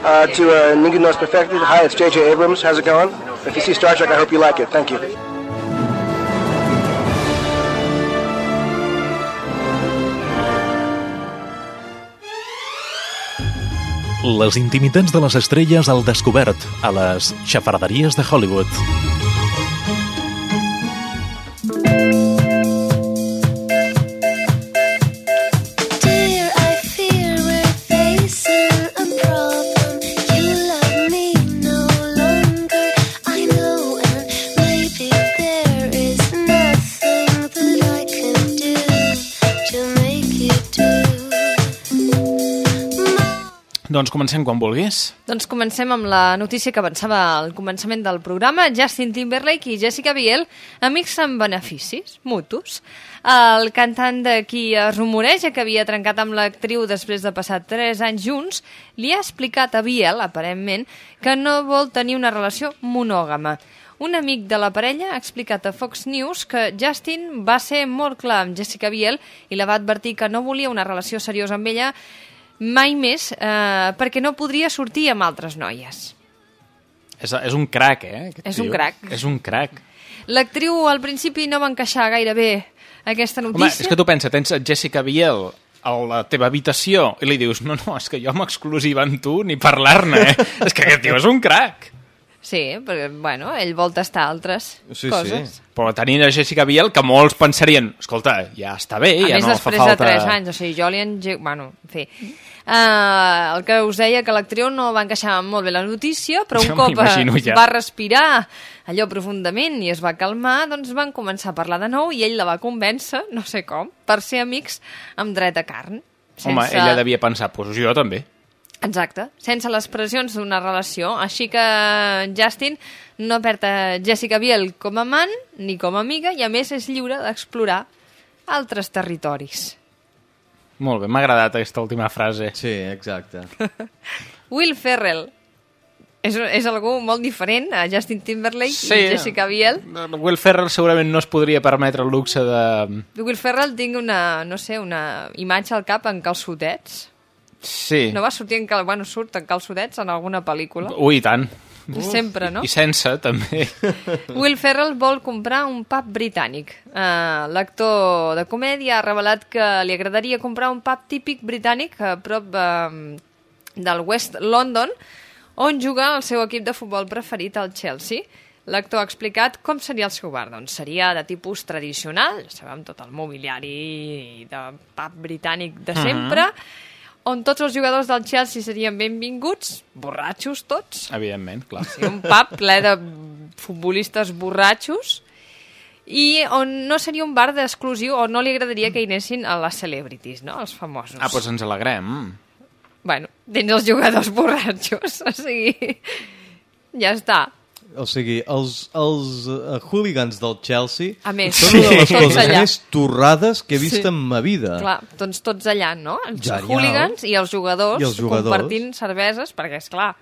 Uh, to uh, Ningu Knows Perfected, hi, it's J.J. Abrams. How's it going? If you see Star Trek, I hope you like it. Thank you. Les intimitats de les estrelles al descobert a les xafarderies de Hollywood. Doncs comencem quan vulguis. Doncs comencem amb la notícia que avançava al començament del programa. Justin Timberlake i Jessica Biel, amics amb beneficis mutus. El cantant de qui es rumoreja que havia trencat amb l'actriu després de passar 3 anys junts, li ha explicat a Biel, aparentment, que no vol tenir una relació monògama. Un amic de la parella ha explicat a Fox News que Justin va ser molt clar amb Jessica Biel i la va advertir que no volia una relació seriosa amb ella mai més eh, perquè no podria sortir amb altres noies. És, és un crac, eh? És un tio. crac. És un crac. L'actriu al principi no va encaixar gaire bé aquesta Home, notícia. és que tu pensa, tens Jessica Biel a la teva habitació i li dius, no, no, és que jo amb exclusiva amb tu ni parlar-ne, eh? és que aquest tio és un crac. Sí, perquè, bueno, ell vol tastar altres coses. Però tenint a Jessica Biel, que molts pensarien, escolta, ja està bé, A ja més, no fa després falta... de 3 anys, o sigui, jo li en... Bueno, en fi. Uh, el que us deia que l'actriu no va encaixar molt bé la notícia, però un Jo cop eh, ja. va respirar allò profundament i es va calmar, doncs van començar a parlar de nou i ell la va convèncer, no sé com, per ser amics amb dret a carn. Home, ella devia pensar, doncs jo també. Exacte, sense les pressions d'una relació. Així que Justin no perd a Jessica Biel com a amant ni com a amiga i a més és lliure d'explorar altres territoris. Molt bé, m'ha agradat aquesta última frase. Sí, exacte. Will Ferrell és, és algú molt diferent a Justin Timberlake Sí. i Jessica Biel. Will Ferrell segurament no es podria permetre el luxe de... Will Ferrell tinc una, no sé, una imatge al cap en calçotets. Sí. No va sortir en cal... Bueno, surt en calçotets en alguna pel·lícula. Ui, i tant. Sempre, no? I sense, també. Will Ferrell vol comprar un pub britànic. Uh, L'actor de comèdia ha revelat que li agradaria comprar un pub típic britànic a prop uh, del West London, on juga el seu equip de futbol preferit, el Chelsea. L'actor ha explicat com seria el seu bar. Doncs seria de tipus tradicional, ja sabem, tot el mobiliari de pub britànic de Mhm. sempre, on tots els jugadors del Chelsea serien benvinguts, borratxos tots, Evidentment, clar. Sí, un pub ple de futbolistes borratxos i on no seria un bar d'exclusiu o no li agradaria que hi anessin a les celebrities, no? Els famosos. Ah, doncs ens alegrem. Bueno, dins els jugadors borratxos, o sigui... Ja està. O sigui, els, els uh, hooligans del Chelsea A més, són una de les tots coses allà. més torrades que he vist Sí. en ma vida. Clar, doncs tots allà, no? Els Genial. hooligans i els jugadors, I els jugadors. compartint cerveses, perquè, és clar,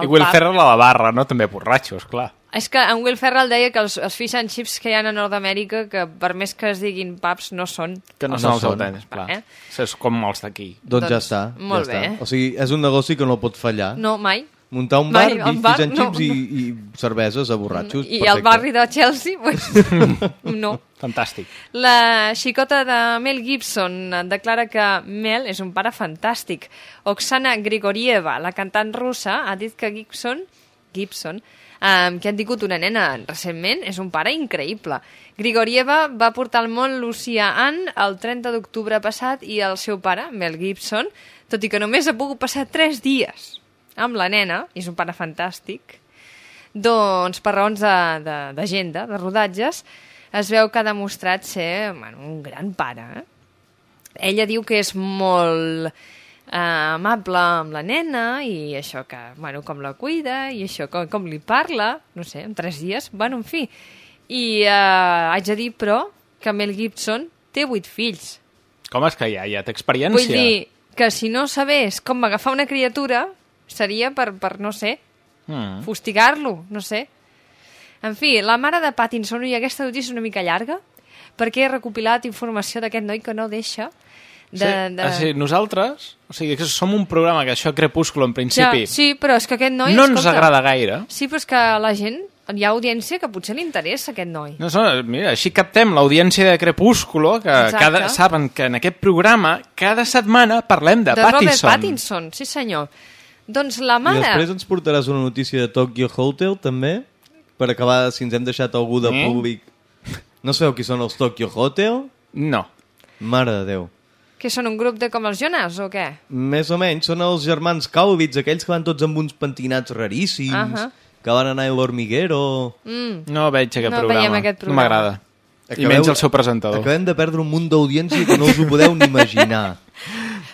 I Will pub- Ferrell a la barra, no? També borratxos, clar. És que en Will Ferrell deia que els, els fish and chips que hi ha a Nord-Amèrica, que per més que es diguin pubs, no són... Que no, els són els són. autèntics, clar. Eh? És com els d'aquí. Doncs, ja Doncs, està. molt ja bé. Està. O sigui, és un negoci que no pot fallar. No, mai. Muntar un bar, bar, fish and no, chips i, i cerveses a borratxos. I perfecte. al barri de Chelsea, pues, no. Fantàstic. La xicota de Mel Gibson declara que Mel és un pare fantàstic. Oksana Grigorieva, la cantant russa, ha dit que Gibson, Gibson um, que han tingut una nena recentment, és un pare increïble. Grigorieva va portar al món Lucia Ann el 30 d'octubre passat i el seu pare, Mel Gibson, tot i que només ha pogut passar 3 dies amb la nena, i és un pare fantàstic, doncs per raons de- de- d'agenda, de, de rodatges, es veu que ha demostrat ser bueno, un gran pare. Eh? Ella diu que és molt eh, amable amb la nena i això que, bueno, com la cuida i això com, com li parla, no sé, en tres dies, bueno, en fi. I eh, haig de dir, però, que Mel Gibson té vuit fills. Com és que ja, ja té experiència? Vull dir que si no sabés com agafar una criatura, seria per, per no sé, Mm. fustigar-lo, no sé. En fi, la mare de Pattinson, i aquesta notícia és una mica llarga, perquè he recopilat informació d'aquest noi que no deixa de... sí, de... o sigui, nosaltres, o sigui, que som un programa que això Crepúsculo en principi Ja, sí, però és que aquest noi... no ens escolta, agrada gaire. Sí, però és que la gent, hi ha audiència que potser li interessa aquest noi. No, so, mira, així captem l'audiència de Crepúsculo, que Exacte. cada, saben que en aquest programa cada setmana parlem de, de Robert Pattinson. Pattinson, sí senyor. Doncs la I mare... després ens portaràs una notícia de Tokyo Hotel, també? Per acabar, si ens hem deixat algú de Eh? públic... No sabeu qui són els Tokyo Hotel? No. Mare de Déu. Que són un grup de com els Jonas, o què? Més o menys, són els germans Calvits, aquells que van tots amb uns pentinats raríssims, Ahà. que van anar a l'Hormiguero... Mm. No veig aquest No programa. aquest No programa. m'agrada. I menys el seu presentador. Acabem de perdre un munt d'audiència que no us ho podeu ni imaginar.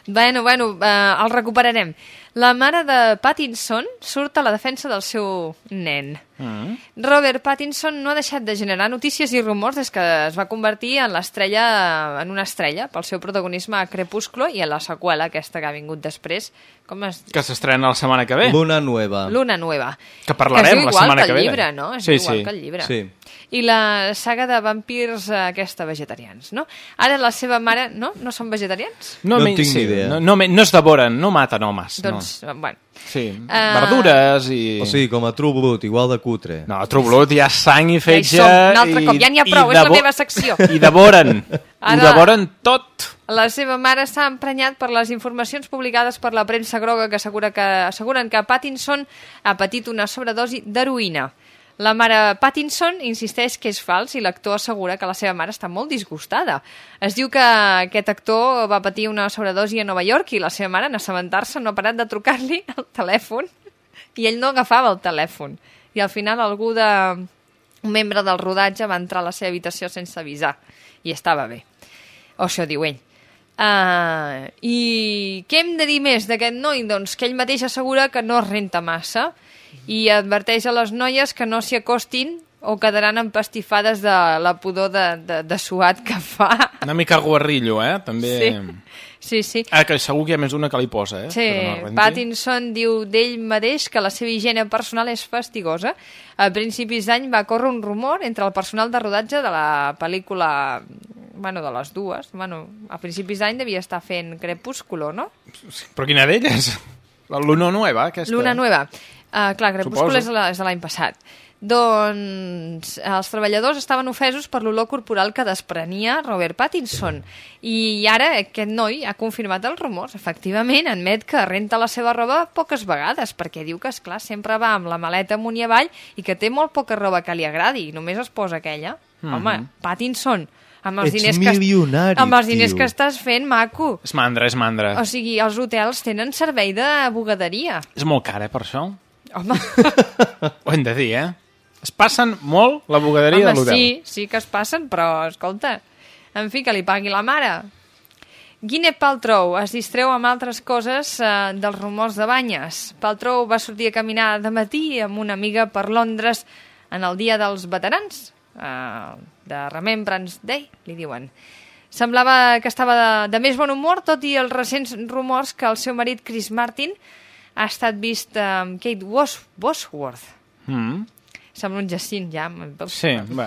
Bueno, bueno, eh, el recuperarem. La mare de Pattinson surt a la defensa del seu nen. Mm. Robert Pattinson no ha deixat de generar notícies i rumors des que es va convertir en l'estrella en una estrella pel seu protagonisme a Crepúsculo i a la seqüela aquesta que ha vingut després. Com es... Que s'estrena la setmana que ve. Luna Nueva. Luna Nueva. Que parlarem diu la setmana que que el ve. llibre, no? Es Sí, igual sí. que el llibre. Sí. I la saga de vampirs eh, aquesta vegetarians, no? Ara la seva mare... No? No són vegetarians? No, No me- en tinc sí, idea. No, no, me- no es devoren, no maten homes. Doncs, eh, bueno... No. Sí, Ah. verdures i... O sigui, com a True Blood, igual de cutre. No, a True Blood hi ha sang i Ja hi fetge... som, un altre i, cop, ja n'hi ha prou, és la meva secció. I devoren, Ara- ho devoren tot. La seva mare s'ha emprenyat per les informacions publicades per la premsa groga que, assegura que asseguren que Pattinson ha patit una sobredosi d'heroïna. La mare Pattinson insisteix que és fals i l'actor assegura que la seva mare està molt disgustada. Es diu que aquest actor va patir una sobredosi a Nova York i la seva mare, en assabentar-se, no ha parat de trucar-li al telèfon i ell no agafava el telèfon. I al final algú de... un membre del rodatge va entrar a la seva habitació sense avisar i estava bé. O això diu ell. Uh, I què hem de dir més d'aquest noi? Doncs que ell mateix assegura que no es renta massa i adverteix a les noies que no s'hi acostin o quedaran empastifades de la pudor de, de, de suat que fa. Una mica guarrillo, eh? També... Sí. Sí, sí. Ah, que segur que hi ha més d'una que li posa, eh? Sí, no. Pattinson diu d'ell mateix que la seva higiene personal és fastigosa. A principis d'any va córrer un rumor entre el personal de rodatge de la pel·lícula bueno, de les dues. Bueno, a principis d'any devia estar fent Crepúsculo, no? Però quina d'elles? La Luna Nueva, aquesta. Luna Nueva. Uh, clar, Crepúsculo Suposo. és, de la- és de l'any passat. Doncs els treballadors estaven ofesos per l'olor corporal que desprenia Robert Pattinson. I ara aquest noi ha confirmat els rumors. Efectivament, admet que renta la seva roba poques vegades, perquè diu que, és clar sempre va amb la maleta amunt i avall i que té molt poca roba que li agradi, només es posa aquella. Mhm. Home, Pattinson, amb els Ets diners que... amb els diners tio. que estàs fent, maco. És mandra, és mandra. O sigui, els hotels tenen servei de bugaderia. És molt car, eh, per això? Home, Ho hem de dir, eh? Es passen molt la bugaderia de Home, l'hotel. sí, sí que es passen, però, escolta, en fi, que li pagui la mare. Gwyneth Paltrow es distreu amb altres coses eh, dels rumors de banyes. Paltrow va sortir a caminar de matí amb una amiga per Londres en el dia dels veterans, eh, de Remembrance Day, li diuen. Semblava que estava de, de més bon humor, tot i els recents rumors que el seu marit Chris Martin ha estat vist amb Kate Bos Bosworth. Mm. Sembla un Jacint, ja. Sí, va.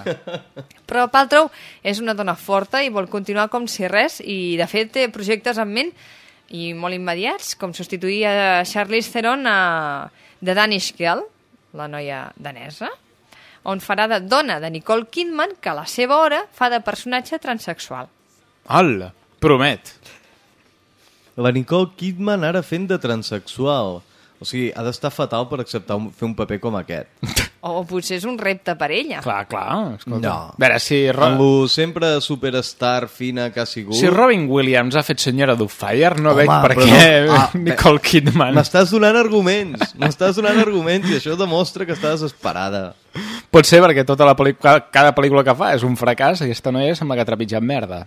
Però Paltrow és una dona forta i vol continuar com si res i, de fet, té projectes en ment i molt immediats, com substituir a Charlize Theron a The Danish Girl, la noia danesa, on farà de dona de Nicole Kidman, que a la seva hora fa de personatge transexual. Hola, promet. La Nicole Kidman ara fent de transexual. O sigui, ha d'estar fatal per acceptar un, fer un paper com aquest. O potser és un repte per ella. Clar, clar. Escolta. No. A veure, si, Ro Amb lo sempre superstar fina que ha sigut... si Robin Williams ha fet senyora d'Ufire, no Home, veig per què no. Ah, Nicole Kidman... M'estàs donant arguments, m'estàs donant arguments i això demostra que està desesperada. Pot ser perquè tota la pel·lícula, cada pel·lícula que fa és un fracàs i aquesta noia sembla que ha trepitjat merda.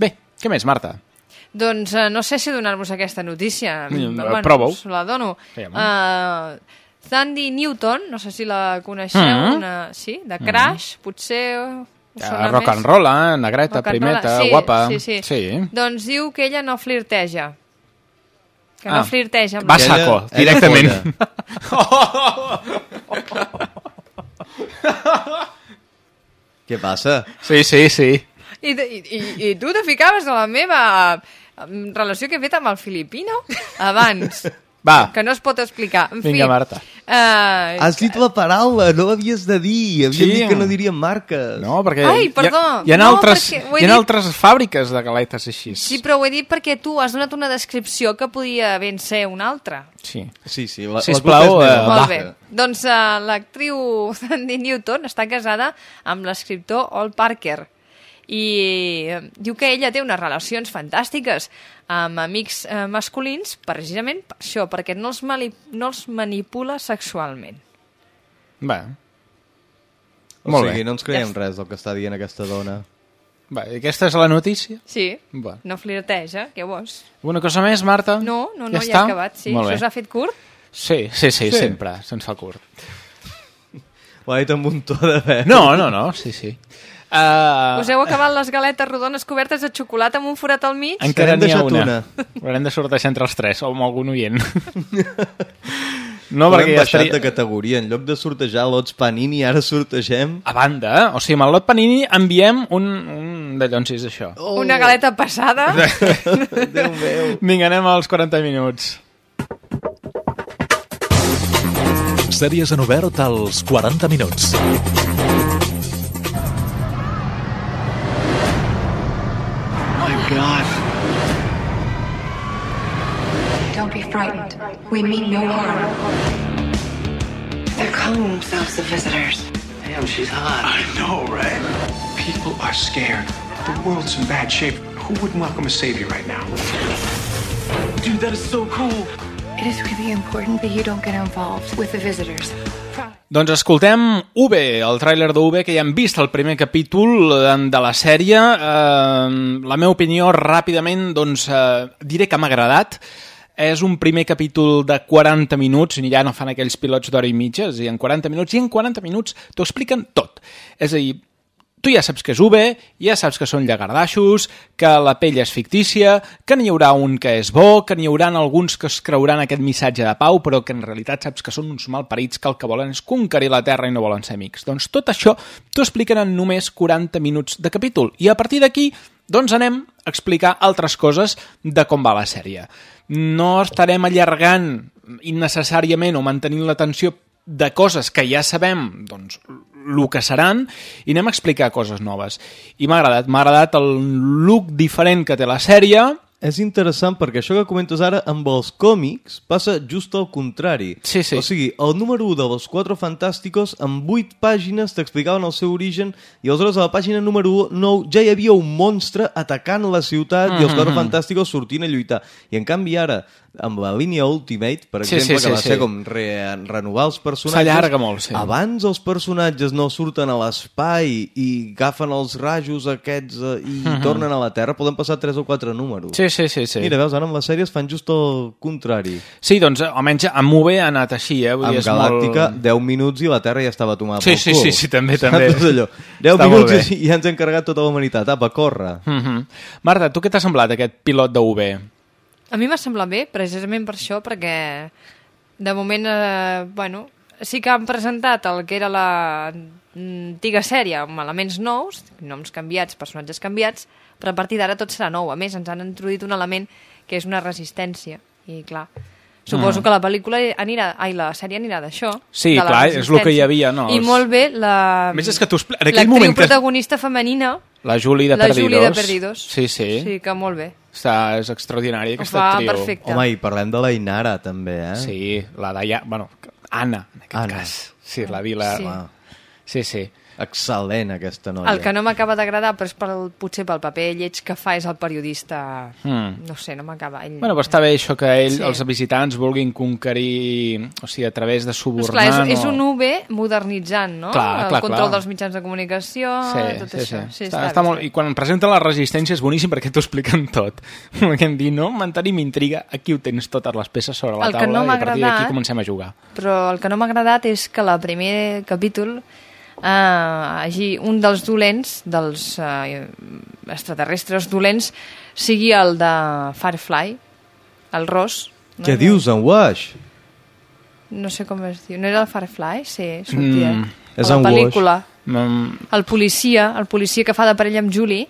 Bé, què més, Marta? Doncs uh, no sé si donar-vos aquesta notícia. Mm, prova-ho. us la dono. Fem. Uh, Sandy Newton, no sé si la coneixeu, Mm. una, sí, de Crash, potser us Ja, sona rock més. and roll, eh? Negreta, Rock primeta, sí, guapa. Sí, sí. sí. Doncs diu que ella no flirteja. Que Ah. no flirteja. amb Va la- saco, directament. Què passa? Sí, sí, sí. I, i, i, i tu te ficaves a la meva relació que he fet amb el filipino abans. Va. Que no es pot explicar. En fi, Vinga, Marta. Uh, Has dit la paraula, no l'havies de dir. Havíem Sí. dit que no diríem marques. No, perquè Ai, perdó. hi ha, hi ha, No, altres, hi ha dit- altres fàbriques de galetes així. Sí, però ho he dit perquè tu has donat una descripció que podia ben ser una altra. Sí. Sí, sí. La, Sisplau, la és va. Molt bé. Doncs uh, l'actriu Sandy Newton està casada amb l'escriptor Ol Parker i eh, diu que ella té unes relacions fantàstiques amb amics eh, masculins precisament per això, perquè no els, mali no els manipula sexualment. Va. O Molt sigui, bé. no ens creiem res del que està dient aquesta dona. Va, aquesta és la notícia? Sí, Va. no flirteja, què vols? Una cosa més, Marta? No, no, no, ja, ja, està? he acabat, sí. Molt Això bé. s'ha fet curt? Sí, sí, sí, Sí. sempre, se'ns fa curt. Ho ha dit amb un to de veu. No, no, no, sí, sí. Uh, Us heu acabat les galetes rodones cobertes de xocolata amb un forat al mig? encara n'hi ha una. una. Haurem de sortejar entre els tres, o amb algun oient. no, perquè hem ja baixat estaria... de categoria. En lloc de sortejar lots Panini, ara sortegem... A banda, eh? o sigui, amb el lot Panini enviem un, un de llonsis, això. Oh. Una galeta passada? Déu meu. Vinga, anem als 40 minuts. Sèries en obert als 40 minuts. God. Don't be frightened. We mean no harm. They're calling themselves the visitors. Damn, she's hot. I know, right? People are scared. The world's in bad shape. Who wouldn't welcome a savior right now? Dude, that is so cool. It is really important that you don't get involved with the visitors. Doncs escoltem UV, el tràiler d'UV, que ja hem vist el primer capítol de, la sèrie. Eh, la meva opinió, ràpidament, doncs, eh, diré que m'ha agradat. És un primer capítol de 40 minuts, ja no fan aquells pilots d'hora i mitja, és a dir, en 40 minuts, i en 40 minuts t'ho expliquen tot. És a dir, tu ja saps que és UV, ja saps que són llagardaixos, que la pell és fictícia, que n'hi haurà un que és bo, que n'hi haurà alguns que es creuran aquest missatge de pau, però que en realitat saps que són uns malparits que el que volen és conquerir la Terra i no volen ser amics. Doncs tot això t'ho expliquen en només 40 minuts de capítol. I a partir d'aquí, doncs anem a explicar altres coses de com va la sèrie. No estarem allargant innecessàriament o mantenint l'atenció de coses que ja sabem, doncs, el que seran, i anem a explicar coses noves. I m'ha agradat, m'ha agradat el look diferent que té la sèrie, És interessant perquè això que comentes ara amb els còmics passa just al contrari. Sí, sí. O sigui, el número 1 de los Cuatro Fantásticos en 8 pàgines t'explicaven el seu origen i aleshores a la pàgina número 9 ja hi havia un monstre atacant la ciutat i els Cuatro Mhm. Fantásticos sortint a lluitar. I en canvi ara, amb la línia Ultimate, per Sí, exemple, sí, que va sí, ser sí. com re renovar els personatges... S'allarga molt, sí. Abans els personatges no surten a l'espai i agafen els rajos aquests eh, i Mhm. tornen a la Terra, poden passar 3 o 4 números. Sí, sí, sí. sí. Mira, veus, ara amb les sèries fan just el contrari. Sí, doncs almenys amb UV ha anat així, eh? Vull amb dir, és Galàctica, molt... 10 minuts i la Terra ja estava tomada Sí, pel sí, cul. sí, sí, també, Saps? també. És allò. 10 Està minuts i ja ens hem carregat tota la humanitat. Apa, corre. Mm -hmm. Marta, tu què t'ha semblat aquest pilot d'UV? A mi m'ha semblat bé, precisament per això, perquè de moment, eh, bueno, sí que han presentat el que era la antiga sèrie amb elements nous, noms canviats, personatges canviats, però a partir d'ara tot serà nou. A més, ens han introduït un element que és una resistència. I clar, suposo Mm. que la pel·lícula anirà, ai, la sèrie anirà d'això. Sí, de la clar, és el que hi havia, no? I molt bé la... A més, és que tu en aquell moment que- protagonista femenina, La Julie de la Perdidos. Julie de Perdidos. Sí, sí. Sí, que molt bé. Està, és extraordinària aquesta fa actriu. perfecte. Home, i parlem de la Inara, també, eh? Sí, la de... Bueno, Anna, en aquest Anna. cas. Sí, la vila... Sí. Sí, sí. Excel·lent, aquesta noia. El que no m'acaba d'agradar, però és per, potser pel paper lleig que fa, és el periodista... Mm. No sé, no m'acaba. Ell... Bueno, però està bé això que ell, Sí. els visitants vulguin conquerir, o sigui, a través de subornar... clar, és, és un UV modernitzant, no? Clar, el clar, control clar. dels mitjans de comunicació, Sí, tot sí, això. sí. Sí, està, està, està molt... I quan presenten la resistència és boníssim perquè t'ho expliquen tot. que hem dit, no? Mantenim intriga, aquí ho tens totes les peces sobre la El taula no i a partir d'aquí comencem a jugar. Però el que no m'ha agradat és que el primer capítol eh, hagi un dels dolents, dels eh, extraterrestres dolents, sigui el de Firefly, el Ross. No Què dius, en Wash? No sé com es diu. No era el Firefly? Sí, sortia. Mm, És en Wash. pel·lícula. Mm, El policia, el policia que fa de parella amb Julie.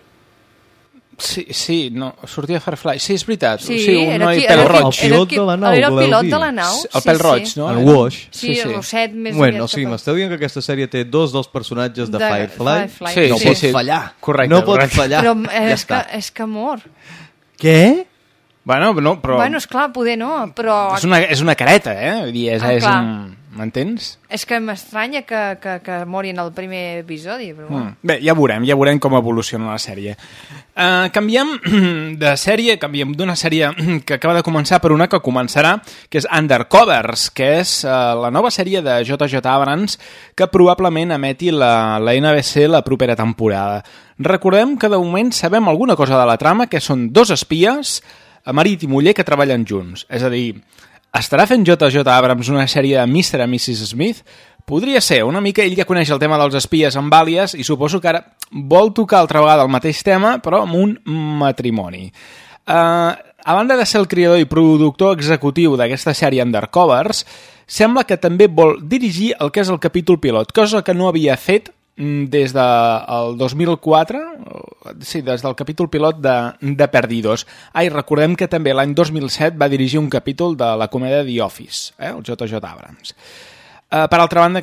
Sí, sí, no, sortia a Firefly. Sí, és veritat. Sí, sí un era noi qui- pèl roig. El pilot de la nau, Era el pilot dir? de la nau. El sí, pèl sí. roig, no? El Wash. Sí, Sí, sí. el rosset més Bueno, aviat o sigui, a- m'esteu dient que aquesta sèrie té dos dels personatges de, De Firefly? Firefly, Sí, no sí, pot sí. fallar. Correcte, No pot correcte. fallar. Però eh, ja és, que, està. és que amor. Què? Bueno, no, però... Bueno, és clar, poder no, però És una, és una careta, eh? Vull dir, és, Ah, és un... M'entens? és que m'estranya que, que, que morin al primer episodi. Però. Mm. Bé, ja veurem, ja veurem com evoluciona la sèrie. Uh, canviem de sèrie, canviem d'una sèrie que acaba de començar per una que començarà, que és Undercovers, que és uh, la nova sèrie de JJ Abrams que probablement emeti la, la NBC la propera temporada. Recordem que de moment sabem alguna cosa de la trama, que són dos espies, a marit i muller, que treballen junts. És a dir, estarà fent JJ Abrams una sèrie de Mr. i Mrs. Smith? Podria ser, una mica ell ja coneix el tema dels espies amb àlies i suposo que ara vol tocar altra vegada el mateix tema, però amb un matrimoni. Uh, a banda de ser el creador i productor executiu d'aquesta sèrie Undercovers, sembla que també vol dirigir el que és el capítol pilot, cosa que no havia fet des del 2004, o- sí, des del capítol pilot de, de Perdidos. Ai, recordem que també l'any 2007 va dirigir un capítol de la comèdia The Office, eh, el JJ Abrams. Uh, per altra banda,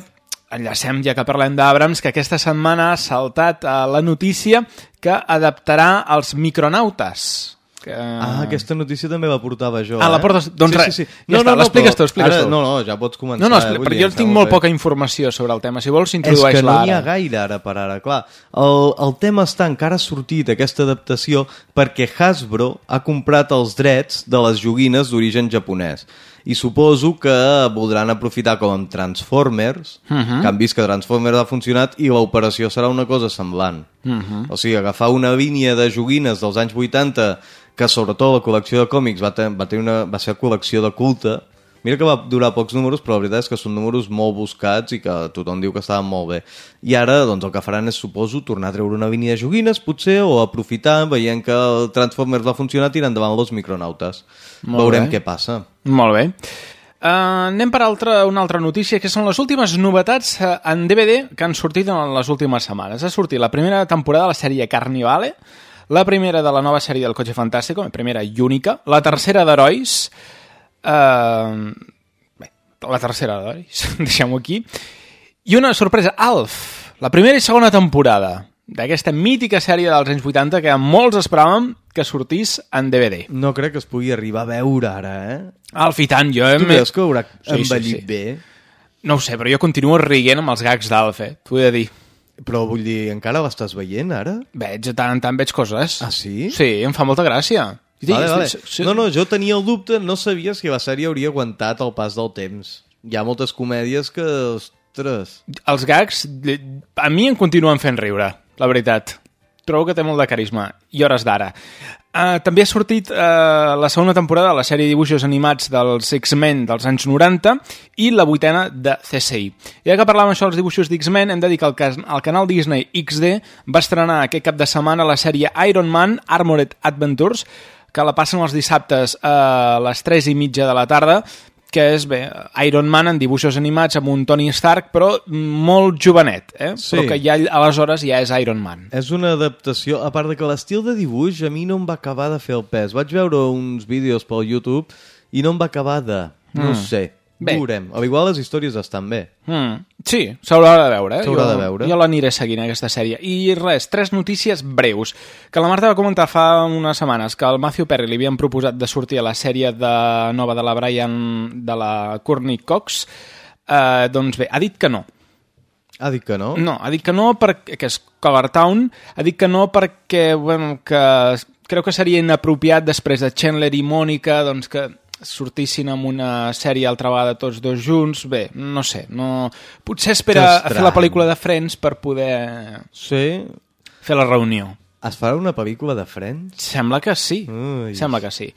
enllacem, ja que parlem d'Abrams, que aquesta setmana ha saltat uh, la notícia que adaptarà els micronautes. Que... Ah, aquesta notícia també la portava jo. Ah, la eh? portes- doncs sí, res, sí, sí. ja està, l'expliques però tu, expliques ara, tu. No, no, ja pots començar. No, no, eh, expli- però dir, jo tinc molt bé. poca informació sobre el tema. Si vols, És que introdueix-la no n'hi ha gaire ara per ara, clar. El, el tema està encara sortit, aquesta adaptació, perquè Hasbro ha comprat els drets de les joguines d'origen japonès. I suposo que voldran aprofitar com amb Transformers, Mhm. que han vist que Transformers ha funcionat i l'operació serà una cosa semblant. Mhm. O sigui, agafar una línia de joguines dels anys 80, que sobretot la col·lecció de còmics va, ten, va, tenir una, va ser col·lecció de culte, Mira que va durar pocs números, però la veritat és que són números molt buscats i que tothom diu que estaven molt bé. I ara, doncs, el que faran és, suposo, tornar a treure una línia de joguines, potser, o aprofitar, veient que el Transformers va funcionar, tirar endavant els micronautes. Molt Veurem bé. què passa. Molt bé. Uh, anem per altra, una altra notícia, que són les últimes novetats uh, en DVD que han sortit en les últimes setmanes. Ha sortit la primera temporada de la sèrie Carnivale, la primera de la nova sèrie del Cotxe Fantàstico, la primera i única, la tercera d'Herois, uh, bé, la tercera d'Herois, deixem-ho aquí, i una sorpresa, Alf, la primera i segona temporada d'aquesta mítica sèrie dels anys 80 que molts esperàvem que sortís en DVD. No crec que es pugui arribar a veure ara, eh? Alf, i tant, jo... Tu creus que haurà Sí, sí, envellit sí. bé? No ho sé, però jo continuo riguent amb els gags d'Alf, eh? T'ho he de dir. Però vull dir, encara l'estàs veient ara? Veig, de tant en tant veig coses. Ah, sí? Sí, em fa molta gràcia. I Vale, vale. sí, sí. No, no, jo tenia el dubte, no sabia si la sèrie hauria aguantat el pas del temps. Hi ha moltes comèdies que, ostres... Els gags, a mi em continuen fent riure, la veritat. Trobo que té molt de carisma, i hores d'ara. Uh, també ha sortit uh, la segona temporada de la sèrie de dibuixos animats dels X-Men dels anys 90 i la vuitena de CSI. Ja que parlàvem això dels dibuixos d'X-Men, hem de dir que el, cas- el canal Disney XD va estrenar aquest cap de setmana la sèrie Iron Man Armored Adventures, que la passen els dissabtes a les 3 i mitja de la tarda, que és, bé, Iron Man en dibuixos animats amb un Tony Stark, però molt jovenet, eh? Sí. Però que ja aleshores ja és Iron Man. És una adaptació, a part de que l'estil de dibuix a mi no em va acabar de fer el pes. Vaig veure uns vídeos pel YouTube i no em va acabar de... No Mm. sé, Bé. veurem. Al igual les històries estan bé. Mm, sí, s'haurà de veure. Eh? S'haurà de veure. Jo l'aniré seguint, aquesta sèrie. I res, tres notícies breus. Que la Marta va comentar fa unes setmanes que al Matthew Perry li havien proposat de sortir a la sèrie de nova de la Brian, de la Courtney Cox. Eh, doncs bé, ha dit que no. Ha dit que no? No, ha dit que no perquè que és Color Town, ha dit que no perquè, bueno, que creu que seria inapropiat després de Chandler i Mònica, doncs que sortissin amb una sèrie altra vegada tots dos junts, bé, no sé, no... potser espera a fer la pel·lícula de Friends per poder Sí. fer la reunió. Es farà una pel·lícula de Friends? Sembla que sí, Ui. sembla que sí.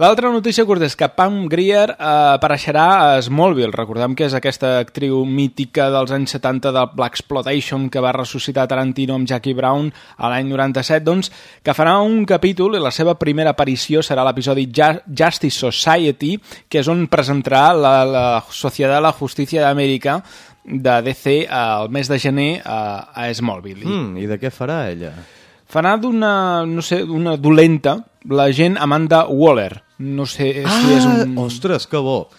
L'altra notícia curta és que Pam Grier eh, apareixerà a Smallville. Recordem que és aquesta actriu mítica dels anys 70 del Black Exploitation que va ressuscitar Tarantino amb Jackie Brown a l'any 97, doncs, que farà un capítol i la seva primera aparició serà l'episodi Justice Society, que és on presentarà la, la Societat de la Justícia d'Amèrica de DC al mes de gener a, a Smallville. Mm, I de què farà ella? Farà d'una, no sé, una dolenta, la gent Amanda Waller. No sé si és un... Ah, Ostres, que bo!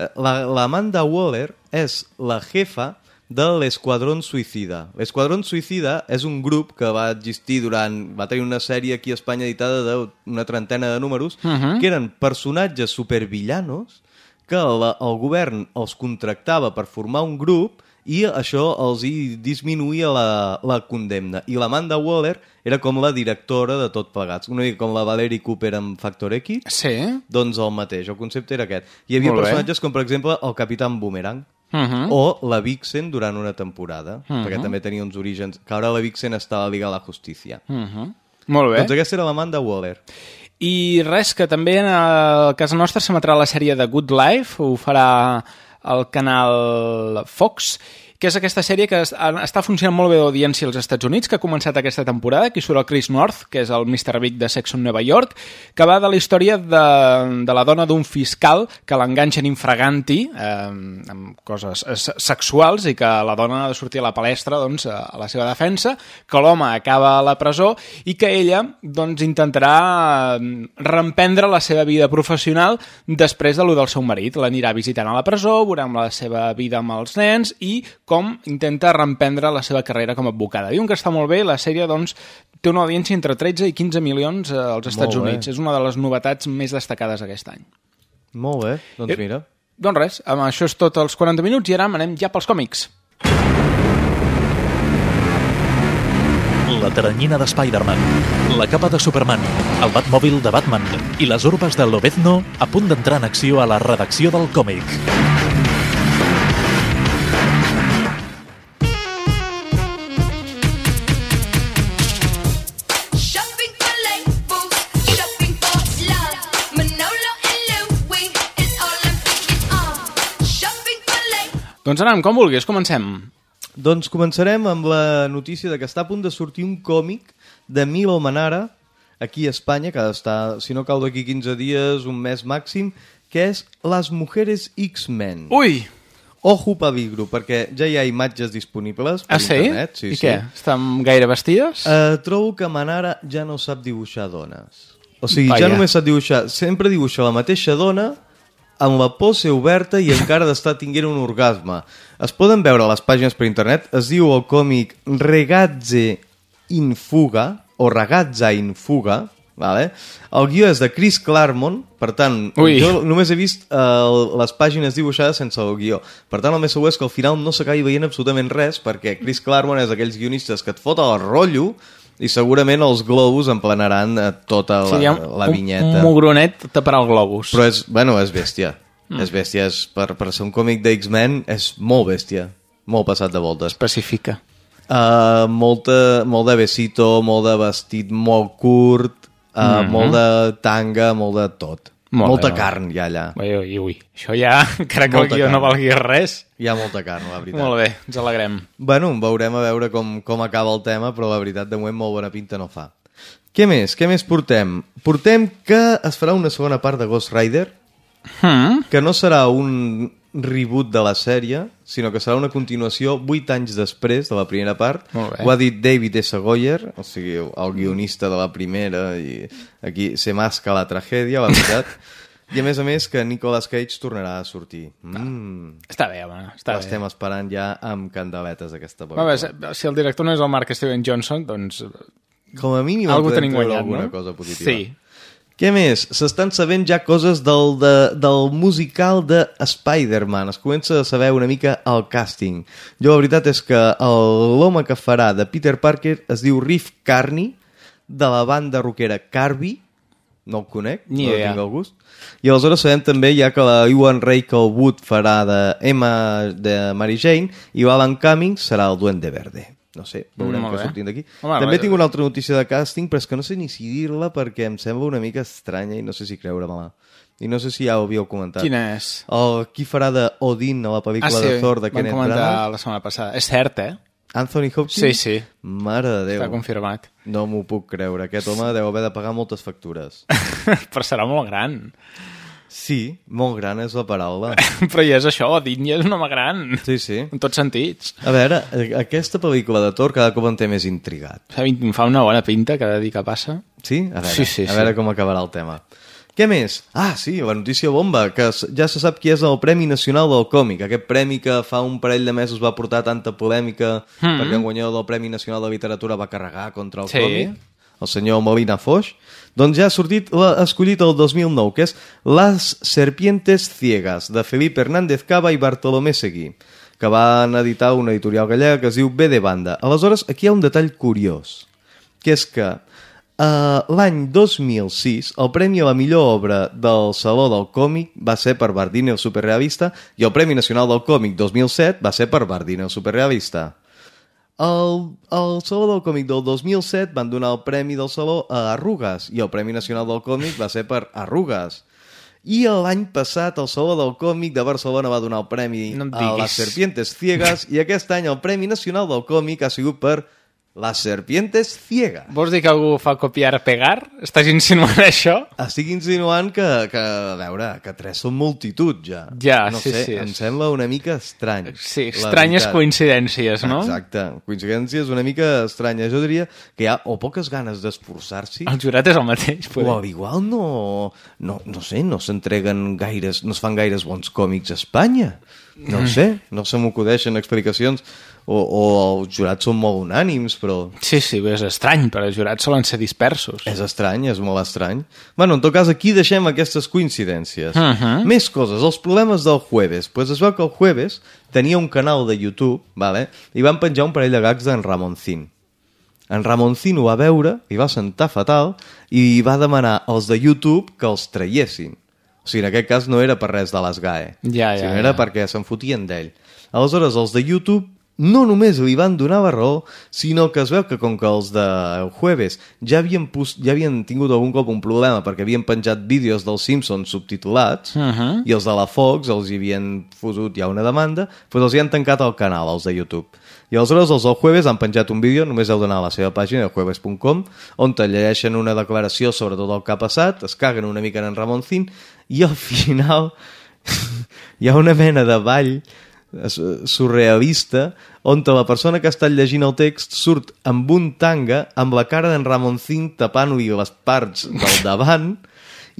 Eh, La, la Amanda Waller és la jefa de l'Esquadrón Suïcida. L'Esquadrón Suïcida és un grup que va existir durant... va tenir una sèrie aquí a Espanya editada d'una trentena de números, Mhm. que eren personatges supervillanos que la, el govern els contractava per formar un grup i això els hi disminuïa la, la condemna. I l'Amanda Waller era com la directora de tot plegats. Una mica com la Valerie Cooper amb Factor X. Sí. Doncs el mateix, el concepte era aquest. Hi havia personatges com, per exemple, el Capitán Boomerang, Mhm. o la Vixen durant una temporada, Mhm. perquè també tenia uns orígens... Que ara la Vixen estava ligada a la justícia. Mhm. Molt bé. Doncs aquesta era l'Amanda Waller. I res, que també en a casa nostra s'emetrà la sèrie de Good Life, ho farà el canal Fox, que és aquesta sèrie que es- està funcionant molt bé d'audiència als Estats Units, que ha començat aquesta temporada, aquí surt el Chris North, que és el Mr. Big de Sex on Nova York, que va de la història de, de la dona d'un fiscal que l'enganxen infraganti eh, amb coses eh, se- sexuals i que la dona ha de sortir a la palestra doncs, a la seva defensa, que l'home acaba a la presó i que ella doncs, intentarà eh, reemprendre la seva vida professional després de lo del seu marit. L'anirà visitant a la presó, veurem la seva vida amb els nens i com intenta reemprendre la seva carrera com a advocada. Diuen que està molt bé, la sèrie doncs, té una audiència entre 13 i 15 milions eh, als Estats Molt bé. Units. És una de les novetats més destacades aquest any. Molt bé, doncs Eh, mira. Doncs res, amb això és tot els 40 minuts i ara anem ja pels còmics. La teranyina de Spider-Man, la capa de Superman, el Batmòbil de Batman i les urbes de Lobezno a punt d'entrar en acció a la redacció del còmic. Doncs anem, com vulguis, comencem. Doncs començarem amb la notícia de que està a punt de sortir un còmic de Milo Manara aquí a Espanya, que està, si no cau d'aquí 15 dies, un mes màxim, que és Les Mujeres X-Men. Ui! Ojo peligro, perquè ja hi ha imatges disponibles per Ah, sí? internet. Sí, I sí. què? Estan gaire vestides? Uh, trobo que Manara ja no sap dibuixar dones. O sigui, Vaja. ja només sap dibuixar... Sempre dibuixa la mateixa dona amb la pose oberta i encara d'estar tinguent un orgasme. Es poden veure a les pàgines per internet. Es diu el còmic Regazze in Fuga, o Ragazza in Fuga, vale? el guió és de Chris Claremont, per tant, Ui. jo només he vist uh, les pàgines dibuixades sense el guió. Per tant, el més segur és que al final no s'acabi veient absolutament res, perquè Chris Claremont és d'aquells guionistes que et fot el rotllo i segurament els globus emplenaran eh, tota la, Sí, la un, vinyeta. un mugronet taparà el globus. Però és, bueno, és bèstia. Mm. Mm. És bèstia, és, per, per ser un còmic d'X-Men és molt bèstia. Molt passat de voltes. Especifica. Uh, molta, molt de besito, molt de vestit molt curt, uh, Mhm. molt de tanga, molt de tot. Molt molta bé. carn hi ha allà. Ui, ui, ui. Això ja, encara que el Molta guió no carn. valgui res. Hi ha molta carn, la veritat. Molt bé, ens alegrem. Bueno, veurem a veure com, com acaba el tema, però la veritat, de moment, molt bona pinta no fa. Què més? Què més portem? Portem que es farà una segona part de Ghost Rider, Hmm? que no serà un reboot de la sèrie, sinó que serà una continuació 8 anys després de la primera part. Bé. Ho ha dit David S. Goyer, o sigui, el guionista de la primera, i aquí se masca la tragèdia, la veritat. I a més a més que Nicolas Cage tornarà a sortir. Mm. Està bé, home, està bé. L'estem esperant ja amb candeletes aquesta pel·lícula. si- el director no és el Mark Steven Johnson, doncs... Com a mínim Algú tenim guanyat, alguna no? cosa positiva. Sí. Què més? S'estan sabent ja coses del, de, del musical de Spider-Man. Es comença a saber una mica el càsting. Jo la veritat és que l'home que farà de Peter Parker es diu Riff Carney, de la banda rockera Carby. No el conec, Ni no idea. tinc el gust. I aleshores sabem també ja que la Ewan Rachel Wood farà de Emma de Mary Jane i l'Alan Cummings serà el Duende Verde. No sé, veurem Mm, què bé. sortint d'aquí. També va- tinc una altra notícia de càsting, però és que no sé ni si dir-la perquè em sembla una mica estranya i no sé si creure-me-la. I no sé si ja ho havíeu comentat. Quina és? El, qui farà de Odin a la pel·lícula ah, sí, de Thor de vam Kenneth comentar Branagh? la setmana passada. És cert, eh? Anthony Hopkins? Sí, sí. Mare de Déu. Està confirmat. No m'ho puc creure. Aquest home deu haver de pagar moltes factures. Però serà molt gran. Sí, molt gran és la paraula. Però ja és això, Disney és un home gran. Sí, sí. En tots sentits. A veure, aquesta pel·lícula de Thor cada cop em té més intrigat. Em fa una bona pinta cada dia que passa. Sí? A veure, Sí, sí, a veure sí. com acabarà el tema. Què més? Ah, sí, la notícia bomba, que ja se sap qui és el Premi Nacional del Còmic, aquest premi que fa un parell de mesos va portar tanta polèmica Mhm. perquè el guanyador del Premi Nacional de Literatura va carregar contra el Sí. còmic, el senyor Molina Foix, doncs ja ha sortit, l'ha escollit el 2009, que és Las Serpientes Ciegas, de Felipe Hernández Cava i Bartolomé Seguí, que van editar una editorial gallega que es diu B de Banda. Aleshores, aquí hi ha un detall curiós, que és que Uh, L'any 2006, el premi a la millor obra del Saló del Còmic va ser per Bardini el Superrealista i el Premi Nacional del Còmic 2007 va ser per Bardini el Superrealista. El, el Saló del Còmic del 2007 van donar el Premi del Saló a Arrugues i el Premi Nacional del Còmic va ser per Arrugues. I l'any passat el Saló del Còmic de Barcelona va donar el premi No a les Serpientes Ciegas i aquest any el Premi Nacional del Còmic ha sigut per les Serpientes Ciegas. Vols dir que algú fa copiar-pegar? Estàs insinuant això? Estic insinuant que, que, a veure, que tres són multitud ja. Ja, no sí, sé, sí. Em sembla una mica estrany. Sí, la estranyes coincidències, no? Exacte, coincidències una mica estranyes. Jo diria que hi ha o poques ganes d'esforçar-s'hi, El jurat és el mateix. o Poder. al igual no, no, no sé, no s'entreguen gaires, no es fan gaires bons còmics a Espanya. No Mm. sé, no se m'acudeixen explicacions, o, o els jurats són molt unànims, però Sí, sí, és estrany, però els jurats solen ser dispersos. És estrany, és molt estrany. Bueno, en tot cas, aquí deixem aquestes coincidències. Mhm. Més coses, els problemes del jueves. Pues es veu que el jueves tenia un canal de YouTube, vale? i van penjar un parell de gags d'en Ramoncín. En Ramoncín ho va veure i va sentar fatal i va demanar als de YouTube que els traiessin. O sigui, en aquest cas no era per res de les GAE, Ja, ja, sinó era ja. perquè se'n fotien d'ell. Aleshores, els de YouTube no només li van donar la raó, sinó que es veu que com que els de El Jueves ja havien, pus, ja havien tingut algun cop un problema perquè havien penjat vídeos dels Simpsons subtitulats Mhm. i els de la Fox els hi havien fotut ja una demanda, doncs els hi han tancat el canal, els de YouTube. I aleshores els del Jueves han penjat un vídeo, només heu d'anar a la seva pàgina, jueves.com, on te llegeixen una declaració sobre tot el que ha passat, es caguen una mica en en Ramoncín, i al final hi ha una mena de ball surrealista on la persona que està llegint el text surt amb un tanga amb la cara d'en Ramoncín tapant-li les parts del davant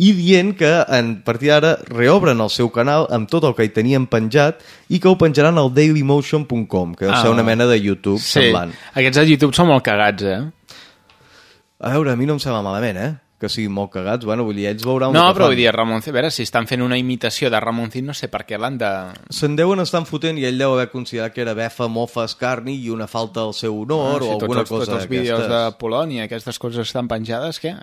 i dient que en a partir d'ara reobren el seu canal amb tot el que hi tenien penjat i que ho penjaran al dailymotion.com que deu ser Ah. una mena de YouTube Sí, semblant. aquests de YouTube són molt cagats, eh? A veure, a mi no em sembla malament, eh? Que siguin molt cagats. Bueno, vull dir, ells veuran No, però fan. vull dir, Ramon, a veure, si estan fent una imitació de Ramoncín, no sé per què l'han de... Se'n deuen estar fotent i ell deu haver considerat que era befa, mofa, escarni i una falta al seu honor Ah, o si alguna els- cosa Tots els vídeos de d'aquestes. Polònia, aquestes coses estan penjades, què?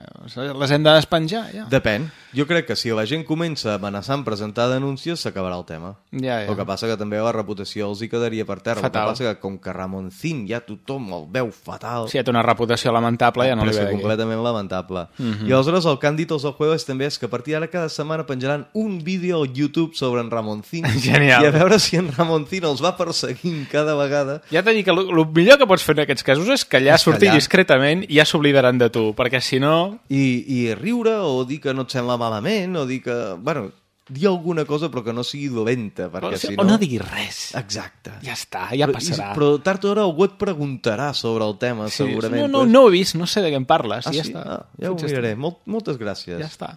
Les hem de despenjar, ja. Depèn. Jo crec que si la gent comença a amenaçar en presentar denúncies, s'acabarà el tema. Ja, ja. El que passa que també la reputació els hi quedaria per terra. Fatal. El que passa que com que Ramoncín ja tothom el veu fatal... Si ja té una reputació lamentable, ja no li ve d'aquí. completament lamentable. Mhm. I aleshores el que han dit els del jueves també és que a partir d'ara cada setmana penjaran un vídeo al YouTube sobre en Ramoncín Genial. i a veure si en Ramoncín els va perseguint cada vegada Ja t'he dit que el millor que pots fer en aquests casos és callar, És sortir callar. discretament i ja s'oblidaran de tu, perquè si no... I, i riure o dir que no et sembla malament o dir que... Bueno, dir alguna cosa però que no sigui dolenta perquè O, si o no... no diguis res. Exacte. Ja està, ja però, passarà. Però tard o d'hora algú et preguntarà sobre el tema, Sí, segurament. No, no, no ho he vist, no sé de què em parles. Ah, ja sí? està. Ah, ja ho Potser miraré. Molt, moltes gràcies. Ja està.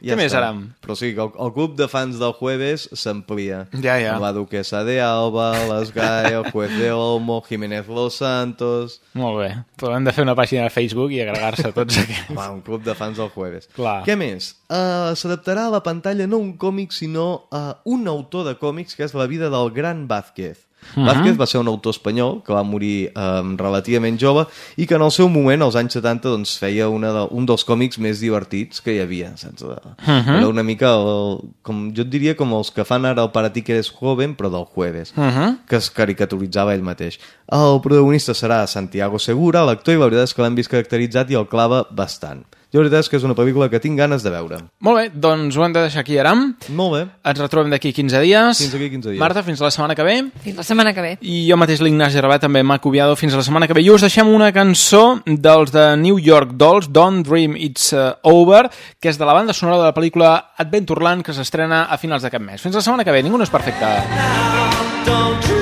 Ja Què més, està. Aram? Però sí, el, el club de fans del jueves s'amplia. Ja, ja. La duquesa de Alba, les Gaia, el juez de Olmo, Jiménez Los Santos... Molt bé. Però hem de fer una pàgina de Facebook i agregar-se tots aquests. Va, un club de fans del jueves. Clar. Què més? Uh, S'adaptarà a la pantalla no un còmic, sinó uh, un autor de còmics, que és la vida del gran Vázquez. Mhm. Vázquez va ser un autor espanyol que va morir um, relativament jove i que en el seu moment, als anys 70, doncs, feia una de, un dels còmics més divertits que hi havia. Saps? Mhm. Era una mica, el, com, jo et diria, com els que fan ara el Para ti que eres joven, però del jueves Mhm. que es caricaturitzava ell mateix. El protagonista serà Santiago Segura, l'actor, i la veritat és que l'hem vist caracteritzat i el clava bastant. Jo la veritat és que és una pel·lícula que tinc ganes de veure. Molt bé, doncs ho hem de deixar aquí, Aram. Molt bé. Ens retrobem d'aquí 15 dies. Fins aquí 15 dies. Marta, fins la setmana que ve. Fins la setmana que ve. I jo mateix, l'Ignasi Rabat, també m'ha copiado fins a la setmana que ve. I us deixem una cançó dels de New York Dolls, Don't Dream It's uh, Over, que és de la banda sonora de la pel·lícula Adventureland, que s'estrena a finals d'aquest mes. Fins la setmana que ve. Ningú no és perfecte. Don't